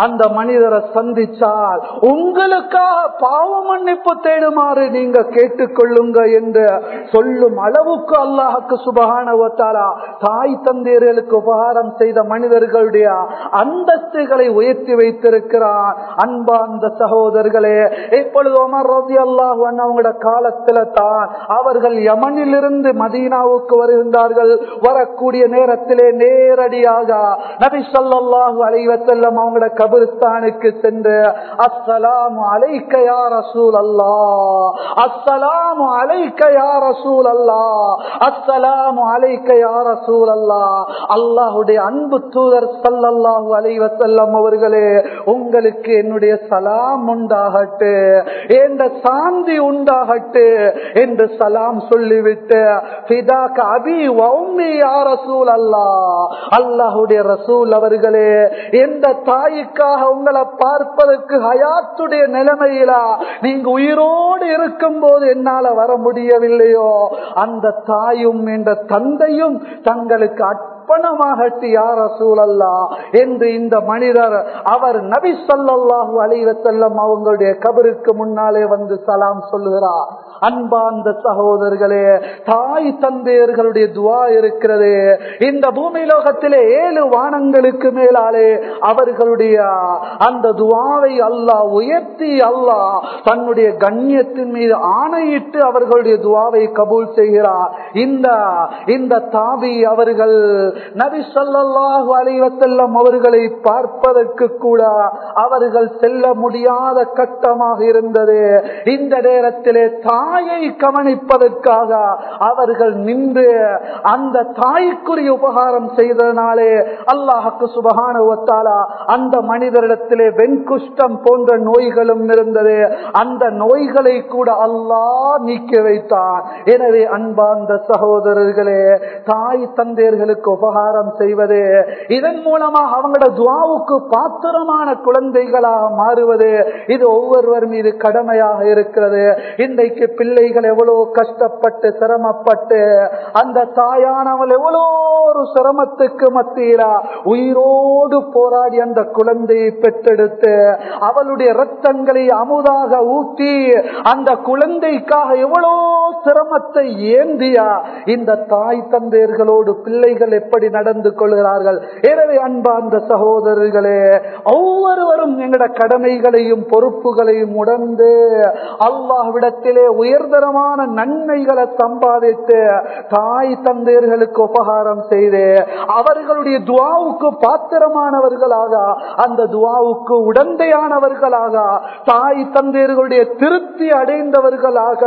அந்த மனிதரை சந்திச்சால் உங்களுக்காக பாவ மன்னிப்பு தேடுமாறு நீங்க கேட்டுக்கொள்ளுங்க என்று சொல்லும் அளவுக்கு அல்லாஹுக்கு சுபகானவத்தாரா தாய் தந்தையர்களுக்கு உபகாரம் செய்த மனிதர்களுடைய அந்தஸ்துகளை உயர்த்தி வைத்திருக்கிறார் அன்பா அந்த சகோதரர்களே இப்பொழுது உமர் ரதி அல்லாஹ் அவங்களோட காலத்துல தான் அவர்கள் யமனிலிருந்து மதீனாவுக்கு வருகின்றார்கள். வரக்கூடிய நேரத்திலே நேரடியாக நபி சொல்லாஹு அலைஹி வஸல்லம் அவங்களோட கபிரிஸ்தானுக்கு சென்று அஸ்ஸலாமு அலைக்கையா ரசூல் அல்லா அஸ்ஸலாமு அலைக்கையா ரசூல் அல்லா அஸ்ஸலாமு அலைக்கையா ரசூல் அல்லா அல்லாஹுடைய அன்பு தூதர் ஸல்லல்லாஹு அலைஹி வஸல்லம் அவர்களே உங்களுக்கு என்னுடைய சலாம் உண்டாகட்டு என்ற சாந்தி உண்டாகட்டு என்று சலாம் சொல்லிவிட்டு ஃபிதாக அபி வ யார் ரசூல் அல்லா அல்லாஹுடைய ரசூல் அவர்களே என் எந்த தாய்க்காக உங்களை பார்ப்பதற்கு ஹயாத்துடைய நிலைமையிலா? நீங்க உயிரோடு இருக்கும் போது என்னால வர முடியவில்லையோ? அந்த தாயும் என்ற தந்தையும் தங்களுக்கு அர்ப்பணமாகட்டு யார சூழல்லா என்று இந்த மனிதர் அவர் நபி சொல்லாஹு அலைவ செல்லம் அவங்களுடைய கபருக்கு முன்னாலே வந்து சலாம் சொல்லுகிறார். அன்பார்ந்த சகோதரர்களே தாய் தந்தையர்களுடைய துவா இருக்கிறது. இந்த பூமி லோகத்திலே ஏழு வானங்களுக்கு மேலாலே அவர்களுடைய அந்த துவாவை அல்லாஹ் உயர்த்தி அல்லாஹ் தன்னுடைய கண்ணியத்தின் மீது ஆணையிட்டு அவர்களுடைய துவாவை கபூல் செய்கிறார். இந்த இந்த தாவி அவர்கள் நபி சொல்லாஹு அலைவசல்லம் அவர்களை பார்ப்பதற்கு கூட அவர்கள் செல்ல முடியாத கட்டமாக இருந்தது. இந்த நேரத்திலே தாயை கவனிப்பதற்காக அவர்கள் நின்று அந்த தாய்க்குரிய உபகாரம் செய்ததனாலே அல்லாஹுக்கு சுபகான அந்த மனிதரிடத்திலே வெண்குஷ்டம் போன்ற நோய்களும் இருந்தது. அந்த நோய்களை கூட அல்லாஹ் நீக்கி வைத்தான். எனவே அன்பார்ந்த சகோதரர்களே தாய் தந்தையர்களுக்கு உபகாரம் செய்வது. இதன் மூலமாக அவங்களோட துவாவுக்கு பாத்திரமான குழந்தைகளாக மாறுவது. இது ஒவ்வொருவர் மீது கடமையாக இருக்கிறது. இன்றைக்கு பிள்ளைகள் எவ்வளவு கஷ்டப்பட்டு சிரமப்பட்டு அந்த தாயானவள் எவ்வளோ ஒரு சிரமத்துக்கு மத்தியில உயிரோடு போராடி அந்த குழந்தையை பெற்றெடுத்து அவளுடைய ரத்தங்களை அமுதாக ஊட்டி அந்த குழந்தைக்காக எவ்வளோ சிரமத்தை ஏந்தியா. இந்த தாய் தந்தையர்களோடு பிள்ளைகள் எப்படி நடந்து கொள்கிறார்கள். எனவே அன்பார்ந்த சகோதரர்களே ஒவ்வொருவரும் எங்கட கடமைகளையும் பொறுப்புகளையும் உணர்ந்து அல்லாஹ்விடத்திலே உயர்தரமான நன்மைகளை சம்பாதித்து தாய் தந்தையர்களுக்கு உபகாரம் செய்து அவர்களுடைய துவாவுக்கு பாத்திரமானவர்களாக அந்த துவாவுக்கு உடந்தையானவர்களாக தாய் தந்தையர்களுடைய திருப்தி அடைந்தவர்களாக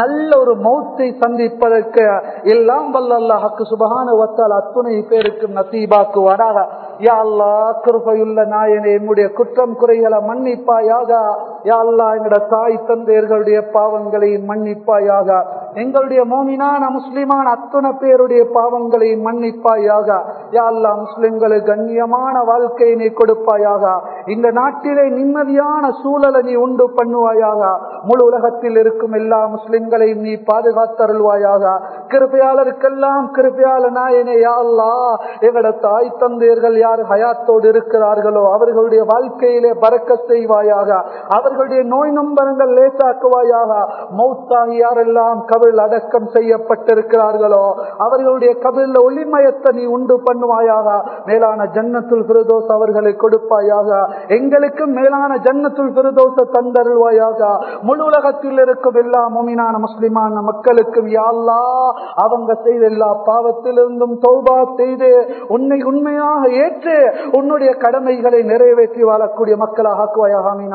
நல்ல ஒரு மௌத்தை சந்திப்பதற்கு எல்லாம் வல்லல்லாஹுக்கு சுபகான வத்தால் அத்துணை பேருக்கு நசீபாக்குவாராக யா அல்லா கிருபையுள்ள நாயனே என்னுடைய குற்றம் குறைகளை மன்னிப்பாயாக. யா அல்லா தாய் தந்தையர்களுடைய பாவங்களை மன்னிப்பாயாக. எங்களுடைய மோமினான முஸ்லிமான அத்துணை பேருடைய பாவங்களை மன்னிப்பாயாக. யாழ்லா முஸ்லிம்களுக்கு கண்ணியமான வாழ்க்கையை நீ கொடுப்பாயாக. இந்த நாட்டிலே நிம்மதியான சூழலை நீ உண்டு பண்ணுவாயாக. முழு உலகத்தில் இருக்கும் எல்லா முஸ்லிம்களையும் நீ பாதுகாத்தருள்வாயாக. கிருப்பையாளருக்கெல்லாம் கிருப்பையாள நாயனே யா அல்லா எங்களோட தாய் தந்தையர்கள் யார் ஹயாத்தோடு இருக்கிறார்களோ அவர்களுடைய வாழ்க்கையிலே பறக்க செய்வாயாக. அவர்களுடைய நோய் நம்பரங்கள் லேசாக்குவாயாக. மௌத்தாகி யாரெல்லாம் கபில் அடக்கம் செய்யப்பட்டிருக்கிறார்களோ அவர்களுடைய கபில் ஒளிமயத்தை நீ உண்டு பண்ணுவாயாக. மேலான ஜன்னத்துல் பிரதோஸ் அவர்களை கொடுப்பாயாக. எங்களுக்கும் மேலான ஜன்னத்துல் பிரதோச தந்தருள்வாயாக. முழு உலகத்தில் இருக்கும் எல்லா மொமினான முஸ்லிமான மக்களுக்கும் யாழ்லா அவங்க செய்த எல்லா பாவத்திலிருந்தும் தௌபா செய்து உன்னை உண்மையாக ஏற்று உன்னுடைய கடமைகளை நிறைவேற்றி வாழக்கூடிய மக்களாக ஆக்குவாயாக.